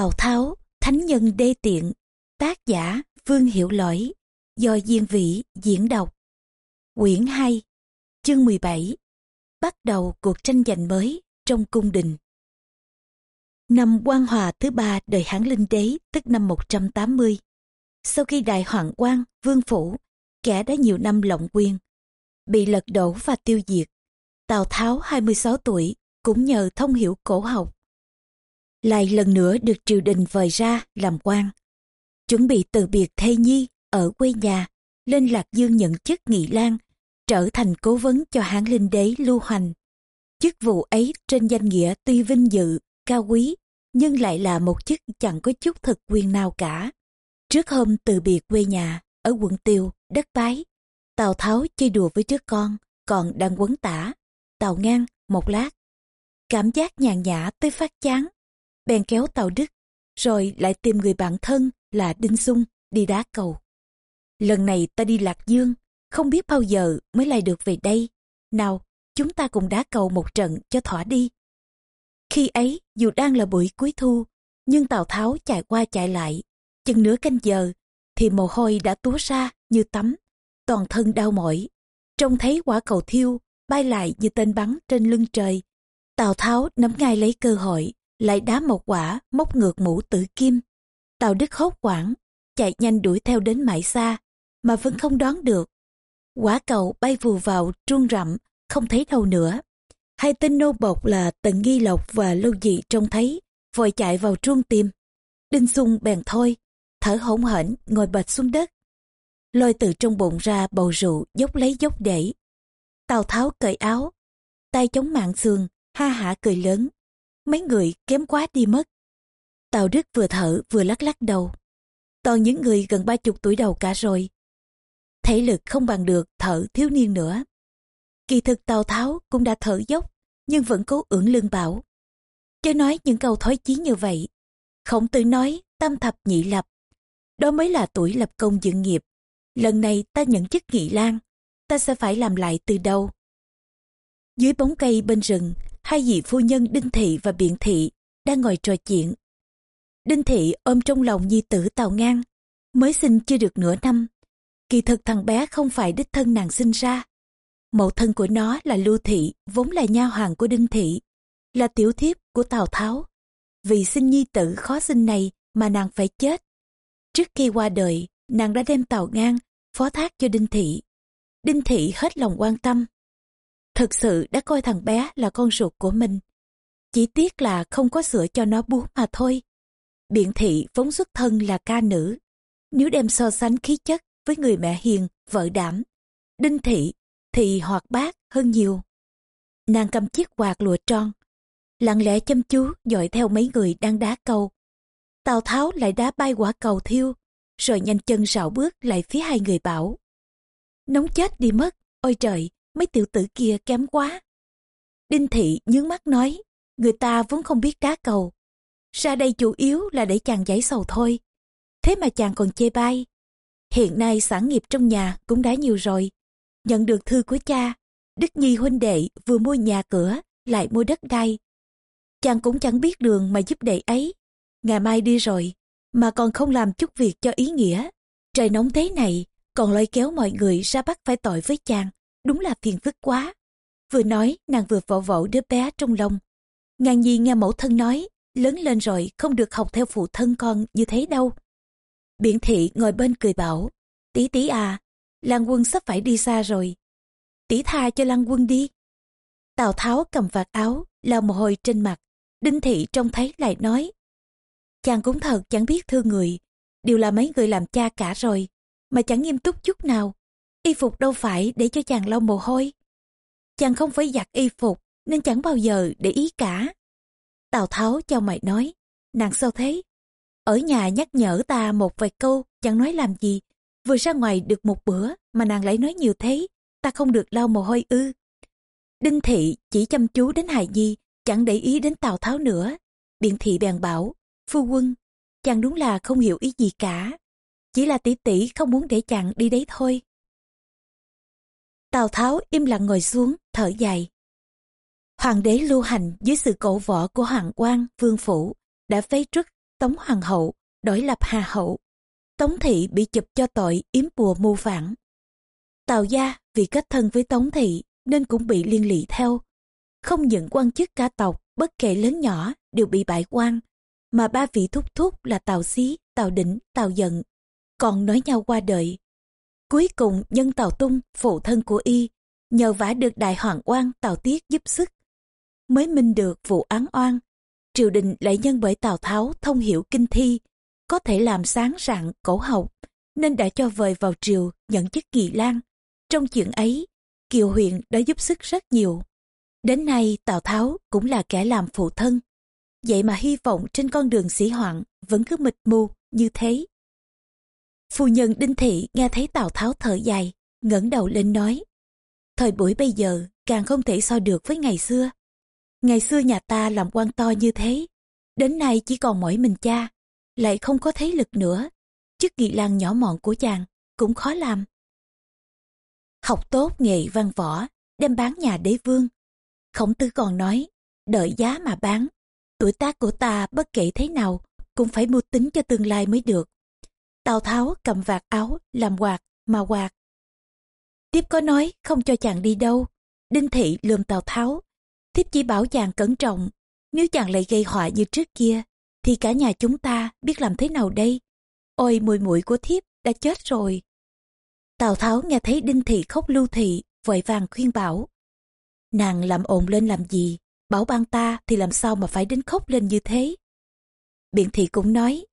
Tào Tháo, Thánh Nhân Đê Tiện, tác giả Vương Hiểu Lỗi, do Diên Vĩ diễn đọc. Quyển 2, chương 17, bắt đầu cuộc tranh giành mới trong cung đình. Năm quan hòa thứ ba đời Hán Linh Đế, tức năm 180. Sau khi đại hoàng quan, vương phủ, kẻ đã nhiều năm lộng quyền, bị lật đổ và tiêu diệt. Tào Tháo 26 tuổi, cũng nhờ thông hiểu cổ học, lại lần nữa được triều đình vời ra làm quan. Chuẩn bị từ biệt thê nhi ở quê nhà, lên Lạc Dương nhận chức nghị lang, trở thành cố vấn cho hán linh đế lưu hoành. Chức vụ ấy trên danh nghĩa tuy vinh dự, cao quý, nhưng lại là một chức chẳng có chút thực quyền nào cả. Trước hôm từ biệt quê nhà, ở quận Tiêu, đất Bái, Tào Tháo chơi đùa với đứa con, còn đang quấn tả. Tào ngang, một lát. Cảm giác nhàn nhã tới phát chán, bèn kéo tàu Đức, rồi lại tìm người bạn thân là Đinh Sung đi đá cầu. Lần này ta đi Lạc Dương, không biết bao giờ mới lại được về đây. Nào, chúng ta cùng đá cầu một trận cho thỏa đi. Khi ấy, dù đang là buổi cuối thu, nhưng Tào Tháo chạy qua chạy lại, chừng nửa canh giờ, thì mồ hôi đã túa ra như tắm, toàn thân đau mỏi. Trông thấy quả cầu thiêu, bay lại như tên bắn trên lưng trời. Tào Tháo nắm ngay lấy cơ hội, lại đá một quả móc ngược mũ tử kim. Tào Đức hốt quảng, chạy nhanh đuổi theo đến mãi xa, mà vẫn không đoán được. Quả cầu bay vù vào truông rậm, không thấy đâu nữa. Hai tên nô bộc là Tần Nghi Lộc và Lâu Dị trông thấy, vội chạy vào truông tìm. Đinh Xung bèn thôi, thở hổn hển ngồi bệt xuống đất. Lôi từ trong bụng ra bầu rượu dốc lấy dốc để. Tào Tháo cởi áo, tay chống mạng xương, ha hả cười lớn mấy người kém quá đi mất. Tào Đức vừa thở vừa lắc lắc đầu. Toàn những người gần ba chục tuổi đầu cả rồi. Thể lực không bằng được thở thiếu niên nữa. Kỳ thực Tào Tháo cũng đã thở dốc, nhưng vẫn cố ưỡn lưng bảo. Chớ nói những câu thói chí như vậy. Khổng tử nói tam thập nhị lập. Đó mới là tuổi lập công dựng nghiệp. Lần này ta nhận chức nghị lang, ta sẽ phải làm lại từ đầu. Dưới bóng cây bên rừng, hai vị phu nhân Đinh Thị và Biện Thị đang ngồi trò chuyện. Đinh Thị ôm trong lòng nhi tử Tào Ngang, mới sinh chưa được nửa năm. Kỳ thực thằng bé không phải đích thân nàng sinh ra. Mẫu thân của nó là Lưu Thị, vốn là nha hoàng của Đinh Thị, là tiểu thiếp của Tào Tháo. Vì sinh nhi tử khó sinh này mà nàng phải chết. Trước khi qua đời, nàng đã đem Tào Ngang phó thác cho Đinh Thị. Đinh Thị hết lòng quan tâm, thực sự đã coi thằng bé là con ruột của mình. Chỉ tiếc là không có sữa cho nó bú mà thôi. Biện thị vốn xuất thân là ca nữ. Nếu đem so sánh khí chất với người mẹ hiền, vợ đảm, đinh thị thì hoạt bát hơn nhiều. Nàng cầm chiếc quạt lụa tròn, lặng lẽ chăm chú dõi theo mấy người đang đá cầu. Tào Tháo lại đá bay quả cầu thiêu, rồi nhanh chân rảo bước lại phía hai người bảo. Nóng chết đi mất, ôi trời, mấy tiểu tử kia kém quá. Đinh thị nhướng mắt nói, người ta vốn không biết đá cầu. Ra đây chủ yếu là để chàng giải sầu thôi. Thế mà chàng còn chê bai. Hiện nay sản nghiệp trong nhà cũng đã nhiều rồi. Nhận được thư của cha, Đức Nhi huynh đệ vừa mua nhà cửa, lại mua đất đai. Chàng cũng chẳng biết đường mà giúp đệ ấy. Ngày mai đi rồi, mà còn không làm chút việc cho ý nghĩa. Trời nóng thế này, còn lôi kéo mọi người ra bắt phải tội với chàng đúng là phiền phức quá. Vừa nói, nàng vừa vỗ vỗ đứa bé trong lòng. Ngàn nhi nghe mẫu thân nói, lớn lên rồi không được học theo phụ thân con như thế đâu. Biện thị ngồi bên cười bảo, tí tí à, Lan quân sắp phải đi xa rồi. Tỷ tha cho Lan quân đi. Tào Tháo cầm vạt áo, lau mồ hôi trên mặt. Đinh thị trông thấy lại nói. Chàng cũng thật chẳng biết thương người. Đều là mấy người làm cha cả rồi. Mà chẳng nghiêm túc chút nào y phục đâu phải để cho chàng lau mồ hôi. Chàng không phải giặt y phục nên chẳng bao giờ để ý cả. Tào Tháo cho mày nói, nàng sao thế? Ở nhà nhắc nhở ta một vài câu, chẳng nói làm gì. Vừa ra ngoài được một bữa mà nàng lại nói nhiều thế, ta không được lau mồ hôi ư. Đinh Thị chỉ chăm chú đến Hài Nhi, chẳng để ý đến Tào Tháo nữa. Biện Thị bèn bảo, phu quân, chàng đúng là không hiểu ý gì cả. Chỉ là tỷ tỷ không muốn để chàng đi đấy thôi. Tào Tháo im lặng ngồi xuống, thở dài. Hoàng đế lưu hành dưới sự cổ võ của Hoàng quan Vương Phủ đã phế truất Tống Hoàng hậu, đổi lập Hà hậu. Tống thị bị chụp cho tội yếm bùa mưu phản. Tào gia vì kết thân với Tống thị nên cũng bị liên lụy theo. Không những quan chức cả tộc, bất kể lớn nhỏ, đều bị bại quan, mà ba vị thúc thúc là Tào Xí, Tào Đỉnh, Tào Giận, còn nói nhau qua đời. Cuối cùng nhân Tào Tung, phụ thân của y, nhờ vả được đại hoàng oan Tào Tiết giúp sức, mới minh được vụ án oan. Triều đình lại nhân bởi Tào Tháo thông hiểu kinh thi, có thể làm sáng rạng cổ học, nên đã cho vời vào triều nhận chức kỳ lan. Trong chuyện ấy, Kiều huyện đã giúp sức rất nhiều. Đến nay Tào Tháo cũng là kẻ làm phụ thân. Vậy mà hy vọng trên con đường sĩ hoạn vẫn cứ mịt mù như thế. Phu nhân Đinh Thị nghe thấy Tào Tháo thở dài, ngẩng đầu lên nói. Thời buổi bây giờ càng không thể so được với ngày xưa. Ngày xưa nhà ta làm quan to như thế, đến nay chỉ còn mỗi mình cha, lại không có thế lực nữa. Chức nghị lang nhỏ mọn của chàng cũng khó làm. Học tốt nghề văn võ, đem bán nhà đế vương. Khổng tử còn nói, đợi giá mà bán. Tuổi tác của ta bất kể thế nào, cũng phải mưu tính cho tương lai mới được. Tào Tháo cầm vạt áo, làm quạt, mà quạt. Tiếp có nói không cho chàng đi đâu. Đinh Thị lườm Tào Tháo. Tiếp chỉ bảo chàng cẩn trọng. Nếu chàng lại gây họa như trước kia, thì cả nhà chúng ta biết làm thế nào đây? Ôi mùi mũi của thiếp đã chết rồi. Tào Tháo nghe thấy Đinh Thị khóc lưu thị, vội vàng khuyên bảo. Nàng làm ồn lên làm gì? Bảo ban ta thì làm sao mà phải đến khóc lên như thế? Biện Thị cũng nói.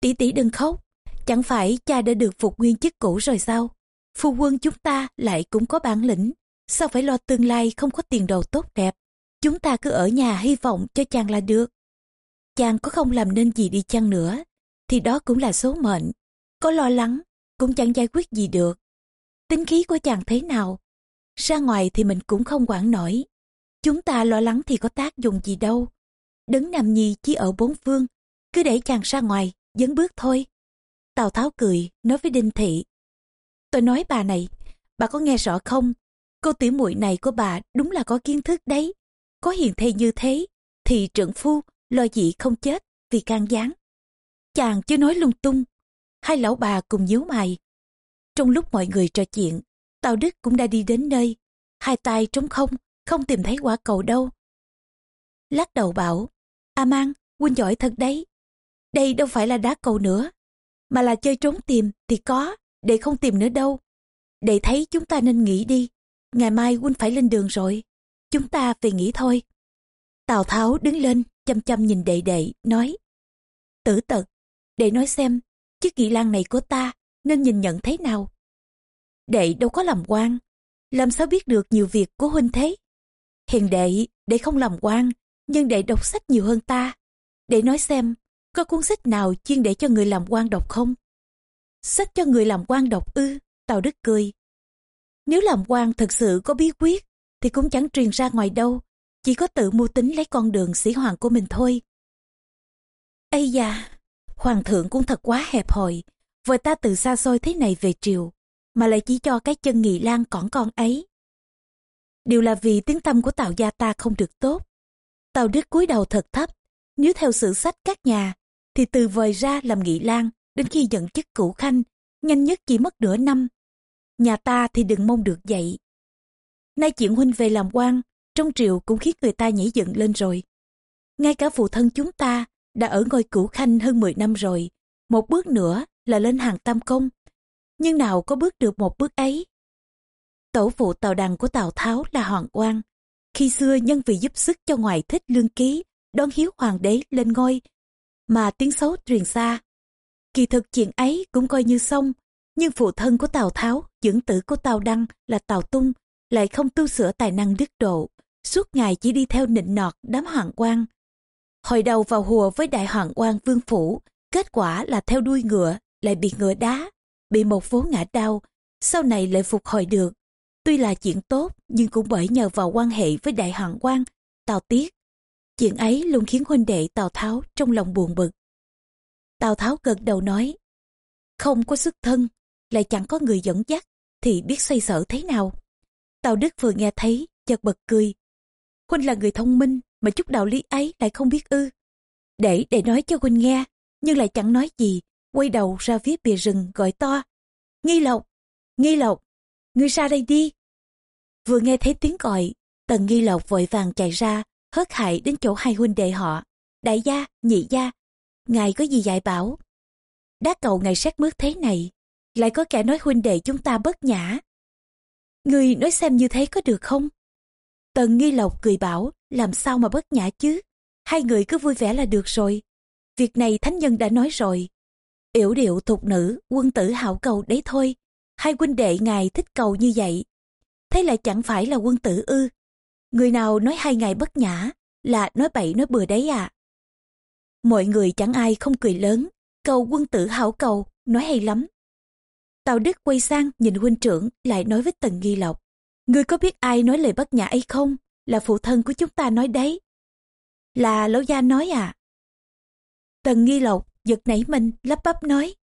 Tỷ tỷ đừng khóc, chẳng phải cha đã được phục nguyên chức cũ rồi sao? Phu quân chúng ta lại cũng có bản lĩnh, sao phải lo tương lai không có tiền đồ tốt đẹp? Chúng ta cứ ở nhà hy vọng cho chàng là được. Chàng có không làm nên gì đi chăng nữa, thì đó cũng là số mệnh. Có lo lắng cũng chẳng giải quyết gì được. Tính khí của chàng thế nào? Ra ngoài thì mình cũng không quản nổi. Chúng ta lo lắng thì có tác dụng gì đâu. Đấng Nam Nhi chỉ ở bốn phương, cứ để chàng ra ngoài, dấn bước thôi. Tào Tháo cười, nói với Đinh Thị. Tôi nói bà này, bà có nghe rõ không? Cô tiểu muội này của bà đúng là có kiến thức đấy. Có hiền thê như thế, thì trưởng phu lo gì không chết vì can gián. Chàng chưa nói lung tung, hai lão bà cùng nhíu mày. Trong lúc mọi người trò chuyện, Tào Đức cũng đã đi đến nơi, hai tay trống không, không tìm thấy quả cầu đâu. Lắc đầu bảo, A Mang, huynh giỏi thật đấy. Đây đâu phải là đá cầu nữa, mà là chơi trốn tìm thì có, để không tìm nữa đâu. Để thấy chúng ta nên nghỉ đi, ngày mai huynh phải lên đường rồi, chúng ta về nghỉ thôi. Tào Tháo đứng lên, chăm chăm nhìn đệ đệ, nói, tử tật, để nói xem chiếc nghị lan này của ta nên nhìn nhận thế nào? Đệ đâu có làm quan làm sao biết được nhiều việc của huynh thế? Hiền đệ đệ không làm quan nhưng đệ đọc sách nhiều hơn ta. Để nói xem có cuốn sách nào chuyên để cho người làm quan đọc không sách cho người làm quan đọc ư tào đức cười nếu làm quan thật sự có bí quyết thì cũng chẳng truyền ra ngoài đâu chỉ có tự mưu tính lấy con đường sĩ hoàng của mình thôi ây da Hoàng thượng cũng thật quá hẹp hòi, vợ ta từ xa xôi thế này về triều, mà lại chỉ cho cái chân nghị lan cỏn con ấy. Điều là vì tiếng tâm của Tào gia ta không được tốt. Tào Đức cúi đầu thật thấp, nếu theo sử sách các nhà, thì từ vời ra làm nghị lang đến khi nhận chức cửu khanh, nhanh nhất chỉ mất nửa năm. Nhà ta thì đừng mong được vậy. Nay chuyện huynh về làm quan, trong triều cũng khiến người ta nhảy dựng lên rồi. Ngay cả phụ thân chúng ta đã ở ngôi cửu khanh hơn 10 năm rồi, một bước nữa là lên hàng tam công. Nhưng nào có bước được một bước ấy? Tổ phụ tàu đằng của Tào Tháo là Hoàng Quang. Khi xưa nhân vì giúp sức cho ngoại thích lương ký, đón hiếu hoàng đế lên ngôi, mà tiếng xấu truyền xa. Kỳ thực chuyện ấy cũng coi như xong, nhưng phụ thân của Tào Tháo, dưỡng tử của Tào Đăng là Tào Tung, lại không tu sửa tài năng đức độ, suốt ngày chỉ đi theo nịnh nọt đám hoàng quan Hồi đầu vào hùa với đại hoàng quan vương phủ, kết quả là theo đuôi ngựa, lại bị ngựa đá, bị một vố ngã đau, sau này lại phục hồi được. Tuy là chuyện tốt, nhưng cũng bởi nhờ vào quan hệ với đại hoàng quan, Tào Tiết. Chuyện ấy luôn khiến huynh đệ Tào Tháo trong lòng buồn bực. Tào Tháo gật đầu nói, không có sức thân, lại chẳng có người dẫn dắt, thì biết xoay sở thế nào. Tào Đức vừa nghe thấy, chợt bật cười. Huynh là người thông minh, mà chút đạo lý ấy lại không biết ư. để để nói cho huynh nghe, nhưng lại chẳng nói gì, quay đầu ra phía bìa rừng gọi to. Nghi Lộc, Nghi Lộc, ngươi ra đây đi. Vừa nghe thấy tiếng gọi, Tần Nghi Lộc vội vàng chạy ra, hớt hại đến chỗ hai huynh đệ họ. Đại gia, nhị gia, ngài có gì dạy bảo? Đá cầu ngài xét mướt thế này, lại có kẻ nói huynh đệ chúng ta bất nhã. Người nói xem như thế có được không? Tần Nghi Lộc cười bảo, làm sao mà bất nhã chứ? Hai người cứ vui vẻ là được rồi. Việc này thánh nhân đã nói rồi. Yểu điệu thục nữ, quân tử hảo cầu đấy thôi. Hai huynh đệ ngài thích cầu như vậy. Thế là chẳng phải là quân tử ư. Người nào nói hai ngày bất nhã, là nói bậy nói bừa đấy à. Mọi người chẳng ai không cười lớn, cầu quân tử hảo cầu, nói hay lắm. Tào Đức quay sang nhìn huynh trưởng lại nói với Tần Nghi Lộc. Ngươi có biết ai nói lời bất nhã ấy không? Là phụ thân của chúng ta nói đấy. Là lão gia nói à? Tần Nghi Lộc giật nảy mình lắp bắp nói.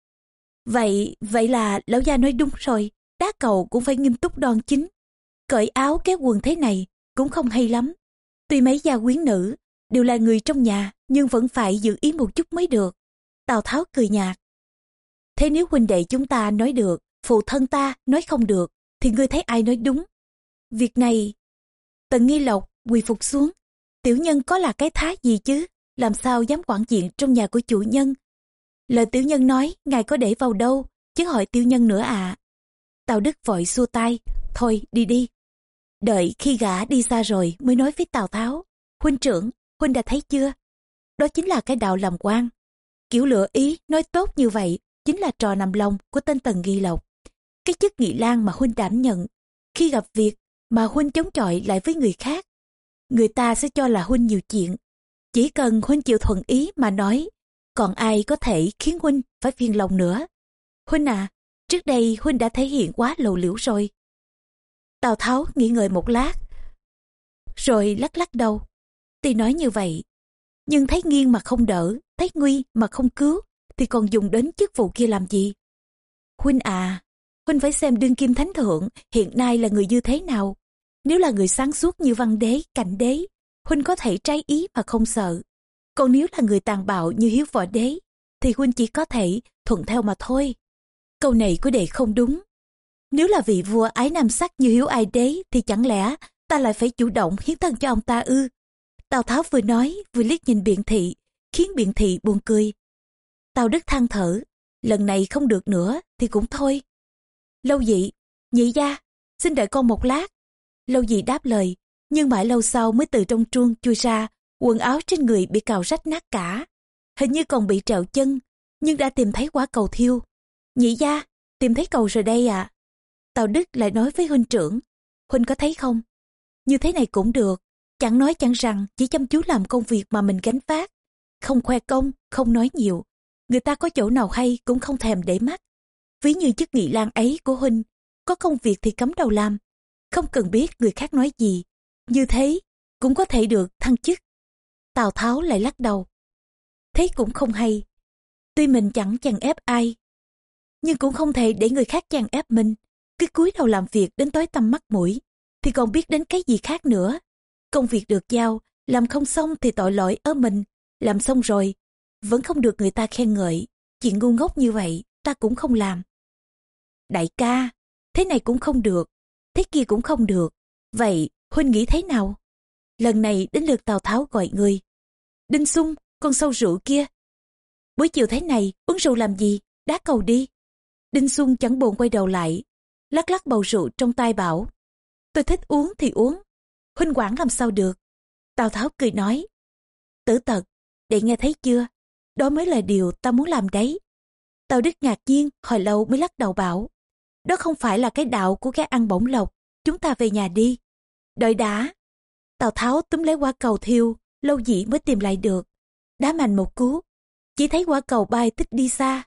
Vậy, vậy là lão gia nói đúng rồi, đá cầu cũng phải nghiêm túc đoan chính. Cởi áo kéo quần thế này cũng không hay lắm. Tuy mấy gia quyến nữ đều là người trong nhà nhưng vẫn phải giữ ý một chút mới được. Tào Tháo cười nhạt. Thế nếu huynh đệ chúng ta nói được, phụ thân ta nói không được, thì ngươi thấy ai nói đúng? Việc này, tần nghi lộc quỳ phục xuống. Tiểu nhân có là cái thá gì chứ? Làm sao dám quản diện trong nhà của chủ nhân? Lời tiểu nhân nói, ngài có để vào đâu, chứ hỏi tiểu nhân nữa à. Tào Đức vội xua tay, thôi đi đi. Đợi khi gã đi xa rồi mới nói với Tào Tháo, huynh trưởng, huynh đã thấy chưa? Đó chính là cái đạo làm quan. Kiểu lựa ý nói tốt như vậy chính là trò nằm lòng của tên Tần Ghi Lộc. Cái chức nghị lang mà huynh đảm nhận, khi gặp việc mà huynh chống chọi lại với người khác, người ta sẽ cho là huynh nhiều chuyện. Chỉ cần huynh chịu thuận ý mà nói, còn ai có thể khiến huynh phải phiền lòng nữa. Huynh à, trước đây huynh đã thể hiện quá lầu liễu rồi. Tào Tháo nghĩ ngợi một lát, rồi lắc lắc đầu. Tuy nói như vậy, nhưng thấy nghiêng mà không đỡ, thấy nguy mà không cứu, thì còn dùng đến chức vụ kia làm gì? Huynh à, Huynh phải xem đương kim thánh thượng hiện nay là người như thế nào. Nếu là người sáng suốt như văn đế, cảnh đế, Huynh có thể trái ý mà không sợ. Còn nếu là người tàn bạo như hiếu võ đế, thì Huynh chỉ có thể thuận theo mà thôi. Câu này của đệ không đúng. Nếu là vị vua ái nam sắc như hiếu ai đế, thì chẳng lẽ ta lại phải chủ động hiến thân cho ông ta ư? Tào Tháo vừa nói, vừa liếc nhìn biện thị, khiến biện thị buồn cười. Tào Đức than thở, lần này không được nữa thì cũng thôi. Lâu dị, nhị gia, xin đợi con một lát. Lâu dị đáp lời, nhưng mãi lâu sau mới từ trong truông chui ra, quần áo trên người bị cào rách nát cả. Hình như còn bị trẹo chân, nhưng đã tìm thấy quả cầu thiêu. Nhị gia, tìm thấy cầu rồi đây ạ. À. Tào Đức lại nói với huynh trưởng, huynh có thấy không? Như thế này cũng được, chẳng nói chẳng rằng chỉ chăm chú làm công việc mà mình gánh vác. Không khoe công, không nói nhiều. Người ta có chỗ nào hay cũng không thèm để mắt. Ví như chức nghị lan ấy của Huynh, có công việc thì cấm đầu làm, không cần biết người khác nói gì. Như thế, cũng có thể được thăng chức. Tào Tháo lại lắc đầu. Thế cũng không hay. Tuy mình chẳng chàng ép ai, nhưng cũng không thể để người khác chàng ép mình. Cứ cúi đầu làm việc đến tối tăm mắt mũi, thì còn biết đến cái gì khác nữa. Công việc được giao, làm không xong thì tội lỗi ở mình, làm xong rồi, vẫn không được người ta khen ngợi. Chuyện ngu ngốc như vậy, ta cũng không làm. Đại ca, thế này cũng không được, thế kia cũng không được. Vậy, Huynh nghĩ thế nào? Lần này đến lượt Tào Tháo gọi người. Đinh Sung, con sâu rượu kia. Buổi chiều thế này, uống rượu làm gì? Đá cầu đi. Đinh Xuân chẳng buồn quay đầu lại, lắc lắc bầu rượu trong tay bảo. Tôi thích uống thì uống, huynh quản làm sao được. Tào Tháo cười nói. Tử tật, để nghe thấy chưa? Đó mới là điều ta muốn làm đấy. Tào Đức ngạc nhiên, hồi lâu mới lắc đầu bảo. Đó không phải là cái đạo của cái ăn bổng lộc, chúng ta về nhà đi. Đợi đã. Tào Tháo túm lấy quả cầu thiêu, lâu dĩ mới tìm lại được. Đá mạnh một cú, chỉ thấy quả cầu bay tích đi xa.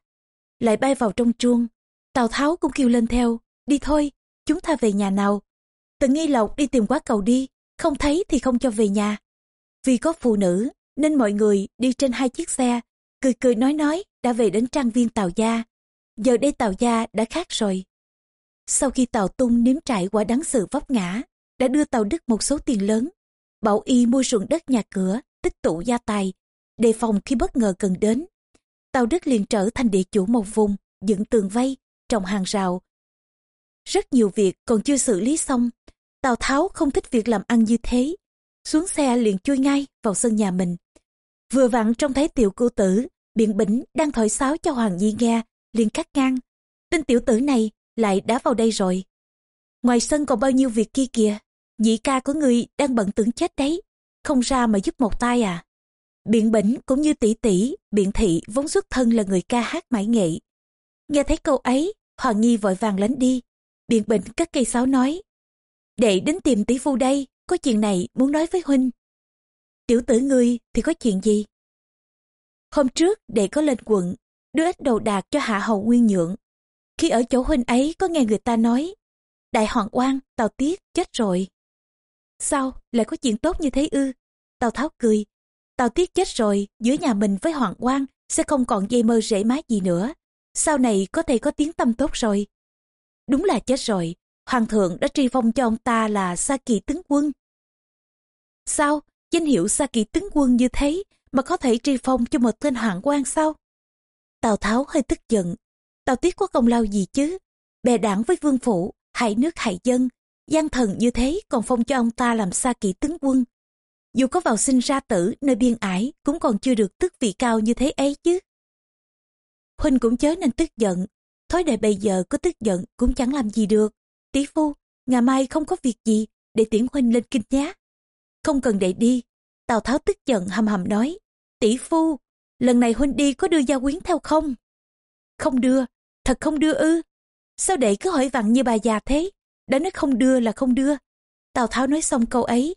Lại bay vào trong chuông. Tào Tháo cũng kêu lên theo, đi thôi, chúng ta về nhà nào. Tần nghi lộc đi tìm quá cầu đi, không thấy thì không cho về nhà. Vì có phụ nữ, nên mọi người đi trên hai chiếc xe, cười cười nói nói đã về đến trang viên Tào Gia. Giờ đây Tào Gia đã khác rồi. Sau khi Tào Tung nếm trải quả đắng sự vấp ngã, đã đưa Tào Đức một số tiền lớn, bảo y mua ruộng đất nhà cửa, tích tụ gia tài, đề phòng khi bất ngờ cần đến. Tào Đức liền trở thành địa chủ một vùng, dựng tường vây, trồng hàng rào. Rất nhiều việc còn chưa xử lý xong. Tào Tháo không thích việc làm ăn như thế. Xuống xe liền chui ngay vào sân nhà mình. Vừa vặn trông thấy tiểu cô tử, biện bỉnh đang thổi sáo cho Hoàng Nhi nghe, liền cắt ngang. Tên tiểu tử này lại đã vào đây rồi. Ngoài sân còn bao nhiêu việc kia kìa, nhị ca của người đang bận tưởng chết đấy, không ra mà giúp một tay à. Biện bỉnh cũng như tỷ tỷ, biện thị vốn xuất thân là người ca hát mãi nghệ. Nghe thấy câu ấy, Hoàng Nhi vội vàng lánh đi. Biện bệnh các cây sáo nói, đệ đến tìm tỷ phu đây, có chuyện này muốn nói với huynh. Tiểu tử ngươi thì có chuyện gì? Hôm trước đệ có lên quận, đưa ít đồ đạc cho hạ hầu nguyên nhượng. Khi ở chỗ huynh ấy có nghe người ta nói, đại hoàng oan, tào tiết, chết rồi. Sao, lại có chuyện tốt như thế ư? Tào tháo cười. Tào tiết chết rồi, giữa nhà mình với hoàng oan sẽ không còn dây mơ rễ má gì nữa. Sau này có thể có tiếng tâm tốt rồi. Đúng là chết rồi, hoàng thượng đã tri phong cho ông ta là sa kỳ tướng quân. Sao, danh hiệu sa kỳ tướng quân như thế mà có thể tri phong cho một tên hoàng quan sao? Tào Tháo hơi tức giận. Tào Tiết có công lao gì chứ? Bè đảng với vương phủ, hại nước hại dân. gian thần như thế còn phong cho ông ta làm Sa Kỳ tướng quân. Dù có vào sinh ra tử nơi biên ải cũng còn chưa được tức vị cao như thế ấy chứ. Huynh cũng chớ nên tức giận. Thói đệ bây giờ có tức giận cũng chẳng làm gì được. Tỷ phu, ngày mai không có việc gì để tiễn Huynh lên kinh nhá. Không cần để đi. Tào Tháo tức giận hầm hầm nói. Tỷ phu, lần này huynh đi có đưa gia quyến theo không? Không đưa, thật không đưa ư? Sao đệ cứ hỏi vặn như bà già thế? Đã nói không đưa là không đưa. Tào Tháo nói xong câu ấy.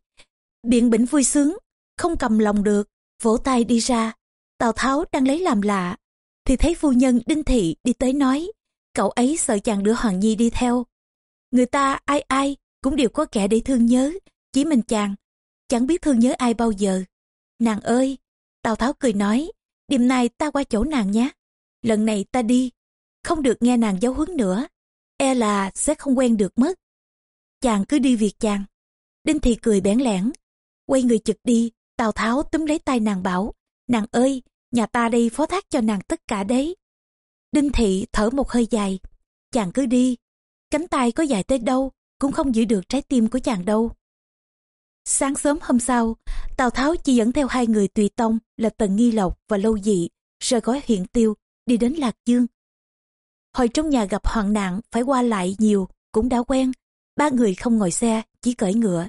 Biện bỉnh vui sướng, không cầm lòng được, vỗ tay đi ra. Tào Tháo đang lấy làm lạ, thì thấy phu nhân Đinh Thị đi tới nói, cậu ấy sợ chàng đưa Hoàng Nhi đi theo. Người ta ai ai cũng đều có kẻ để thương nhớ, chỉ mình chàng, chẳng biết thương nhớ ai bao giờ. Nàng ơi, Tào Tháo cười nói, đêm nay ta qua chỗ nàng nhé. Lần này ta đi, không được nghe nàng giáo huấn nữa. E là sẽ không quen được mất. Chàng cứ đi việc chàng. Đinh Thị cười bẽn lẽn. Quay người chực đi, Tào Tháo túm lấy tay nàng bảo. Nàng ơi, nhà ta đây phó thác cho nàng tất cả đấy. Đinh Thị thở một hơi dài. Chàng cứ đi. Cánh tay có dài tới đâu, cũng không giữ được trái tim của chàng đâu. Sáng sớm hôm sau, Tào Tháo chỉ dẫn theo hai người tùy tông là Tần Nghi Lộc và Lâu Dị, rời gói huyện Tiêu, đi đến Lạc Dương. Hồi trong nhà gặp hoạn nạn phải qua lại nhiều, cũng đã quen. Ba người không ngồi xe, chỉ cởi ngựa.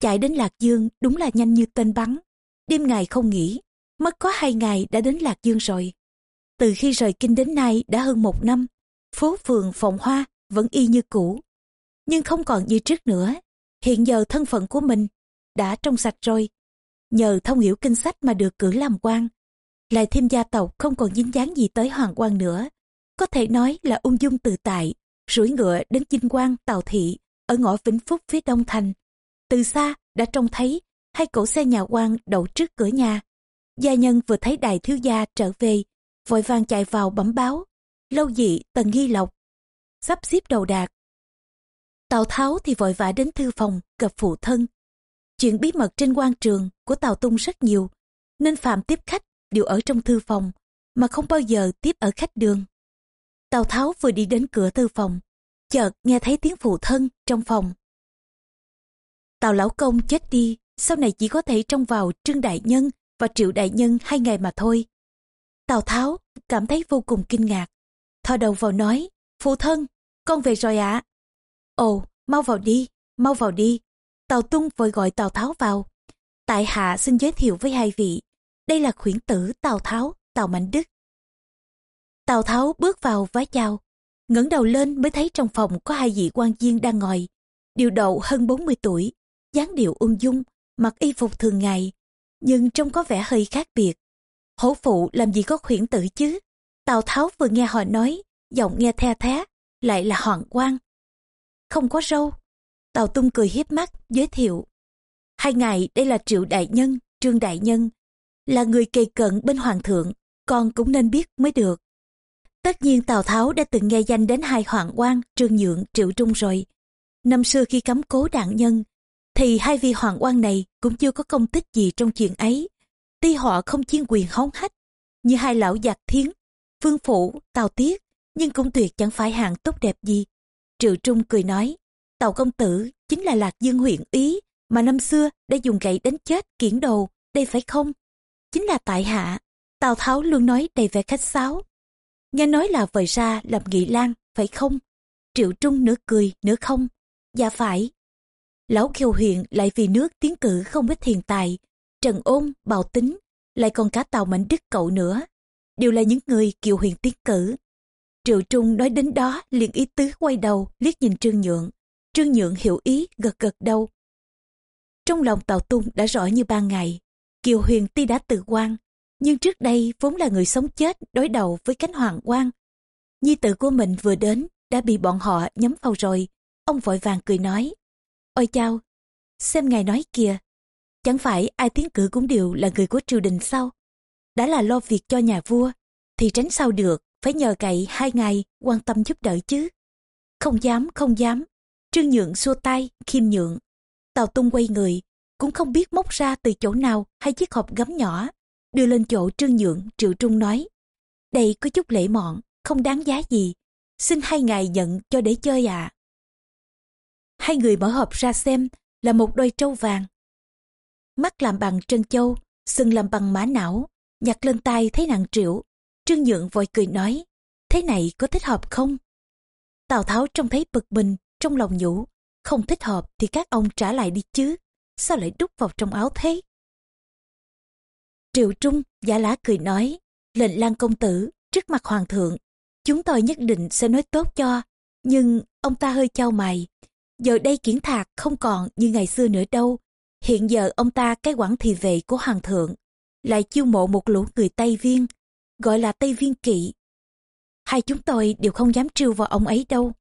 Chạy đến Lạc Dương đúng là nhanh như tên bắn. Đêm ngày không nghỉ, mất có hai ngày đã đến Lạc Dương rồi. Từ khi rời kinh đến nay đã hơn một năm, phố phường phòng hoa vẫn y như cũ. Nhưng không còn như trước nữa. Hiện giờ thân phận của mình đã trong sạch rồi. Nhờ thông hiểu kinh sách mà được cử làm quan. Lại thêm gia tộc không còn dính dáng gì tới hoàng quan nữa. Có thể nói là ung dung tự tại, rủi ngựa đến chinh quan Tàu Thị ở ngõ Vĩnh Phúc phía đông thành. Từ xa đã trông thấy hai cỗ xe nhà quan đậu trước cửa nhà. Gia nhân vừa thấy đại thiếu gia trở về, vội vàng chạy vào bấm báo. Lâu dị tần nghi lộc, sắp xếp đầu đạc. Tào Tháo thì vội vã đến thư phòng gặp phụ thân Chuyện bí mật trên quan trường của Tào Tung rất nhiều, nên Phạm tiếp khách đều ở trong thư phòng, mà không bao giờ tiếp ở khách đường. Tào Tháo vừa đi đến cửa thư phòng, chợt nghe thấy tiếng phụ thân trong phòng. Tào Lão Công chết đi, sau này chỉ có thể trông vào Trương Đại Nhân và Triệu Đại Nhân hai ngày mà thôi. Tào Tháo cảm thấy vô cùng kinh ngạc, thò đầu vào nói, phụ thân, con về rồi ạ. À? Ồ, mau vào đi, mau vào đi, Tào Tung vội gọi Tào Tháo vào. Tại hạ xin giới thiệu với hai vị. Đây là khuyển tử Tào Tháo, Tào Mạnh Đức. Tào Tháo bước vào vái chào. ngẩng đầu lên mới thấy trong phòng có hai vị quan viên đang ngồi. Điều đầu hơn 40 tuổi, dáng điệu ung dung, mặc y phục thường ngày. Nhưng trông có vẻ hơi khác biệt. Hổ phụ làm gì có khuyển tử chứ? Tào Tháo vừa nghe họ nói, giọng nghe the thé, lại là hoàng quan. Không có râu, Tào Tung cười hiếp mắt, giới thiệu. Hai ngài đây là Triệu Đại Nhân, Trương Đại Nhân, là người kề cận bên Hoàng thượng, con cũng nên biết mới được. Tất nhiên Tào Tháo đã từng nghe danh đến hai hoàng quan Trương Nhượng, Triệu Trung rồi. Năm xưa khi cấm cố đạn nhân, thì hai vị hoàng quan này cũng chưa có công tích gì trong chuyện ấy tuy họ không chiên quyền hóng hách như hai lão giặc thiến, vương phủ, tào tiết, nhưng cũng tuyệt chẳng phải hạng tốt đẹp gì. Triệu trung cười nói, tào công tử chính là lạc dương huyện ý mà năm xưa đã dùng gậy đánh chết kiển đầu đây phải không? Chính là tại hạ, tào tháo luôn nói đầy vẻ khách sáo. Nghe nói là vời ra làm nghị lang phải không? Triệu trung nửa cười, nửa không. Dạ phải. Lão kiều huyện lại vì nước tiến cử không ít thiền tài trần ôn, bào tính, lại còn cả tàu mạnh đức cậu nữa. Đều là những người kiều huyền tiến cử. Triệu trung nói đến đó, liền ý tứ quay đầu, liếc nhìn trương nhượng. Trương nhượng hiểu ý, gật gật đầu. Trong lòng tàu tung đã rõ như ban ngày, kiều huyền tuy đã từ quan, nhưng trước đây vốn là người sống chết, đối đầu với cánh hoàng quan. Nhi tử của mình vừa đến, đã bị bọn họ nhắm vào rồi. Ông vội vàng cười nói, ôi chao, xem ngài nói kìa chẳng phải ai tiến cử cũng đều là người của triều đình sao? Đã là lo việc cho nhà vua, thì tránh sao được, phải nhờ cậy hai ngày quan tâm giúp đỡ chứ. Không dám không dám. Trương nhượng xua tay, khiêm nhượng. Tàu tung quay người, cũng không biết móc ra từ chỗ nào hai chiếc hộp gấm nhỏ, đưa lên chỗ trương nhượng, triệu trung nói, đây có chút lễ mọn, không đáng giá gì. Xin hai ngài nhận cho để chơi ạ. Hai người mở hộp ra xem, là một đôi trâu vàng mắt làm bằng trân châu sừng làm bằng mã não, nhặt lên tay thấy nặng triệu trương nhượng vội cười nói, thế này có thích hợp không? Tào tháo trông thấy bực mình, trong lòng nhủ, không thích hợp thì các ông trả lại đi chứ, sao lại đút vào trong áo thế? Triệu trung, giả lá cười nói, lệnh lan công tử, trước mặt hoàng thượng, chúng tôi nhất định sẽ nói tốt cho, nhưng ông ta hơi trao mày. Giờ đây kiển thạc không còn như ngày xưa nữa đâu hiện giờ ông ta cái quản thị vệ của hoàng thượng, lại chiêu mộ một lũ người tây viên, gọi là tây viên kỵ. Hai chúng tôi đều không dám trêu vào ông ấy đâu.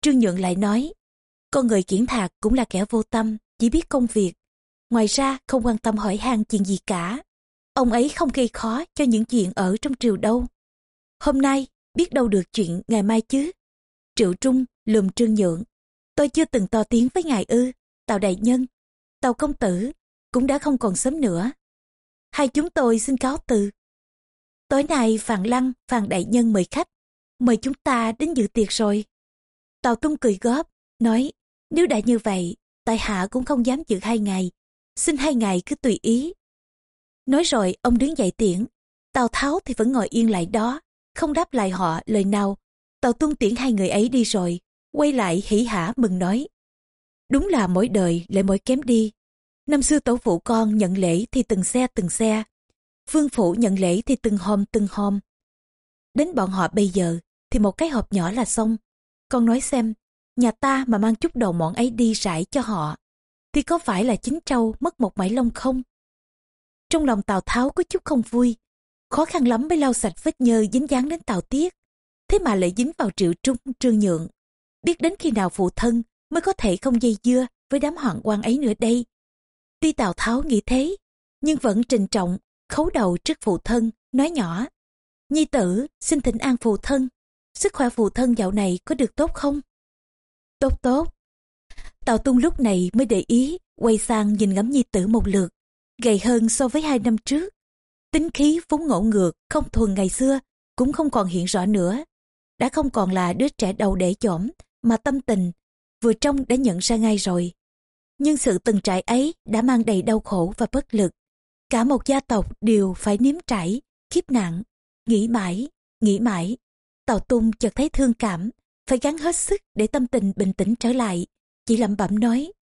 Trương nhượng lại nói, con người kiển thạc cũng là kẻ vô tâm, chỉ biết công việc. Ngoài ra không quan tâm hỏi han chuyện gì cả. Ông ấy không gây khó cho những chuyện ở trong triều đâu. Hôm nay, biết đâu được chuyện ngày mai chứ. Triệu trung lùm trương nhượng, tôi chưa từng to tiếng với ngài ư, tào đại nhân tàu công tử, cũng đã không còn sớm nữa. Hai chúng tôi xin cáo từ. Tối nay phàn lăng phàn đại nhân mời khách, mời chúng ta đến dự tiệc rồi. Tàu tung cười góp, nói, nếu đã như vậy, tại hạ cũng không dám dự hai ngày. Xin hai ngày cứ tùy ý. Nói rồi, ông đứng dậy tiễn. Tào tháo thì vẫn ngồi yên lại đó, không đáp lại họ lời nào. Tàu tung tiễn hai người ấy đi rồi, quay lại hỉ hả mừng nói đúng là mỗi đời lại mỗi kém đi. Năm xưa tổ phụ con nhận lễ thì từng xe từng xe. Vương phủ nhận lễ thì từng hôm từng hôm đến bọn họ bây giờ thì một cái hộp nhỏ là xong. Con nói xem, nhà ta mà mang chút đầu mọn ấy đi rải cho họ, thì có phải là chính trâu mất một mảy lông không? Trong lòng tào tháo có chút không vui. Khó khăn lắm mới lau sạch vết nhơ dính dáng đến tào tiết. Thế mà lại dính vào triệu trung, trương nhượng. Biết đến khi nào phụ thân mới có thể không dây dưa với đám hoàng quan ấy nữa đây. Tuy tào tháo nghĩ thế, nhưng vẫn trình trọng, khấu đầu trước phụ thân, nói nhỏ. Nhi tử, xin thỉnh an phụ thân. Sức khỏe phụ thân dạo này có được tốt không? Tốt tốt. Tào tung lúc này mới để ý, quay sang nhìn ngắm nhi tử một lượt, gầy hơn so với hai năm trước. Tính khí vốn ngỗ ngược, không thuần ngày xưa, cũng không còn hiện rõ nữa. Đã không còn là đứa trẻ đầu để chỏm mà tâm tình vừa trông đã nhận ra ngay rồi. Nhưng sự từng trải ấy đã mang đầy đau khổ và bất lực. Cả một gia tộc đều phải nếm trải, kiếp nạn, nghĩ mãi nghĩ mãi. Tào tung chợt thấy thương cảm, phải gắng hết sức để tâm tình bình tĩnh trở lại. Chỉ lẩm bẩm nói,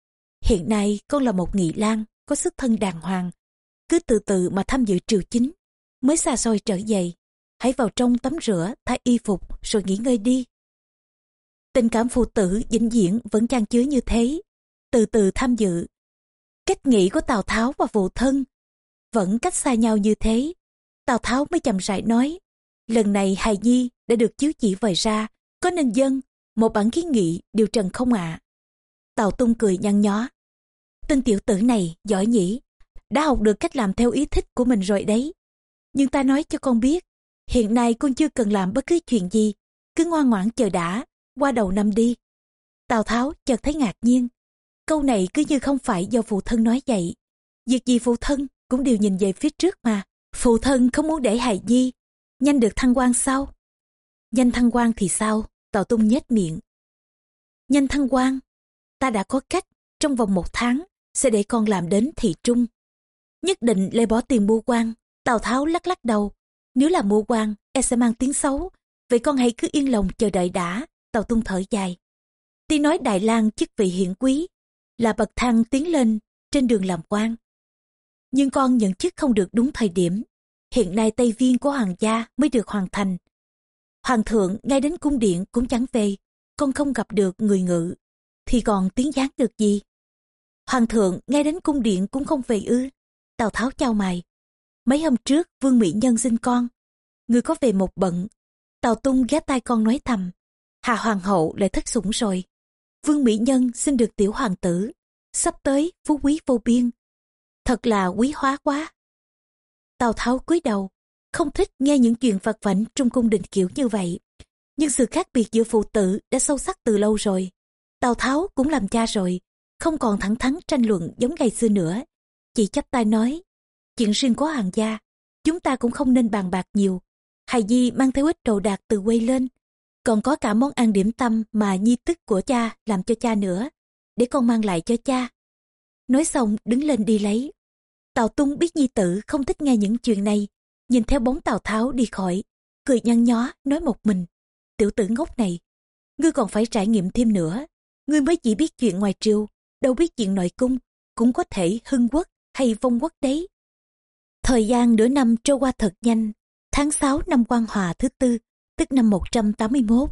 hiện nay con là một nghị lang, có sức thân đàng hoàng. Cứ từ từ mà tham dự triều chính. Mới xa xôi trở về. Hãy vào trong tắm rửa, thay y phục, rồi nghỉ ngơi đi tình cảm phụ tử, vĩnh viễn vẫn trang chứa như thế. Từ từ tham dự. Cách nghĩ của tào tháo và phụ thân vẫn cách xa nhau như thế. Tào tháo mới chậm rãi nói, lần này hài nhi đã được chiếu chỉ vời ra. Có nên dân, một bản kiến nghị, điều trần không ạ? Tào tung cười nhăn nhó, tên tiểu tử này giỏi nhỉ. Đã học được cách làm theo ý thích của mình rồi đấy. Nhưng ta nói cho con biết, hiện nay con chưa cần làm bất cứ chuyện gì. Cứ ngoan ngoãn chờ đã qua đầu năm đi tào tháo chợt thấy ngạc nhiên câu này cứ như không phải do phụ thân nói vậy việc gì phụ thân cũng đều nhìn về phía trước mà. Phụ thân không muốn để hài nhi, nhanh được thăng quan sao? Nhanh thăng quan thì sao? Tào tung nhếch miệng. Nhanh thăng quan, ta đã có cách, trong vòng một tháng, sẽ để con làm đến thị trung. Nhất định lấy bỏ tiền mua quan, Tào Tháo lắc lắc đầu. Nếu là mua quan, e sẽ mang tiếng xấu. Vậy con hãy cứ yên lòng chờ đợi đã tàu Tung thở dài. Tuy nói Đại lang chức vị hiển quý, là bậc thang tiến lên trên đường làm quan. Nhưng con nhận chức không được đúng thời điểm. Hiện nay Tây Viên của Hoàng gia mới được hoàn thành. Hoàng thượng ngay đến cung điện cũng chẳng về. Con không gặp được người ngự. Thì còn tiếng gián được gì? Hoàng thượng ngay đến cung điện cũng không về ư. Tào Tháo chào mày. Mấy hôm trước Vương Mỹ Nhân xin con. Người có về một bận. Tào Tung ghé tai con nói thầm. Hà Hoàng hậu lại thất sủng rồi. Vương Mỹ Nhân xin được tiểu hoàng tử. Sắp tới, phú quý vô biên. Thật là quý hóa quá. Tào Tháo cúi đầu. Không thích nghe những chuyện vặt vảnh trong cung đình kiểu như vậy. Nhưng sự khác biệt giữa phụ tử đã sâu sắc từ lâu rồi. Tào Tháo cũng làm cha rồi. Không còn thẳng thắn tranh luận giống ngày xưa nữa. Chỉ chấp tay nói, chuyện riêng có hàng gia, chúng ta cũng không nên bàn bạc nhiều hài di mang theo ít đồ đạc từ quê lên còn có cả món ăn điểm tâm mà nhi tức của cha làm cho cha nữa để con mang lại cho cha. Nói xong đứng lên đi lấy. Tào tung biết nhi tử không thích nghe những chuyện này nhìn theo bóng tào tháo đi khỏi cười nhăn nhó nói một mình tiểu tử ngốc này ngươi còn phải trải nghiệm thêm nữa. Ngươi mới chỉ biết chuyện ngoài triều đâu biết chuyện nội cung cũng có thể hưng quốc hay vong quốc đấy. Thời gian nửa năm trôi qua thật nhanh, tháng 6 năm quan hòa thứ tư, tức năm 181.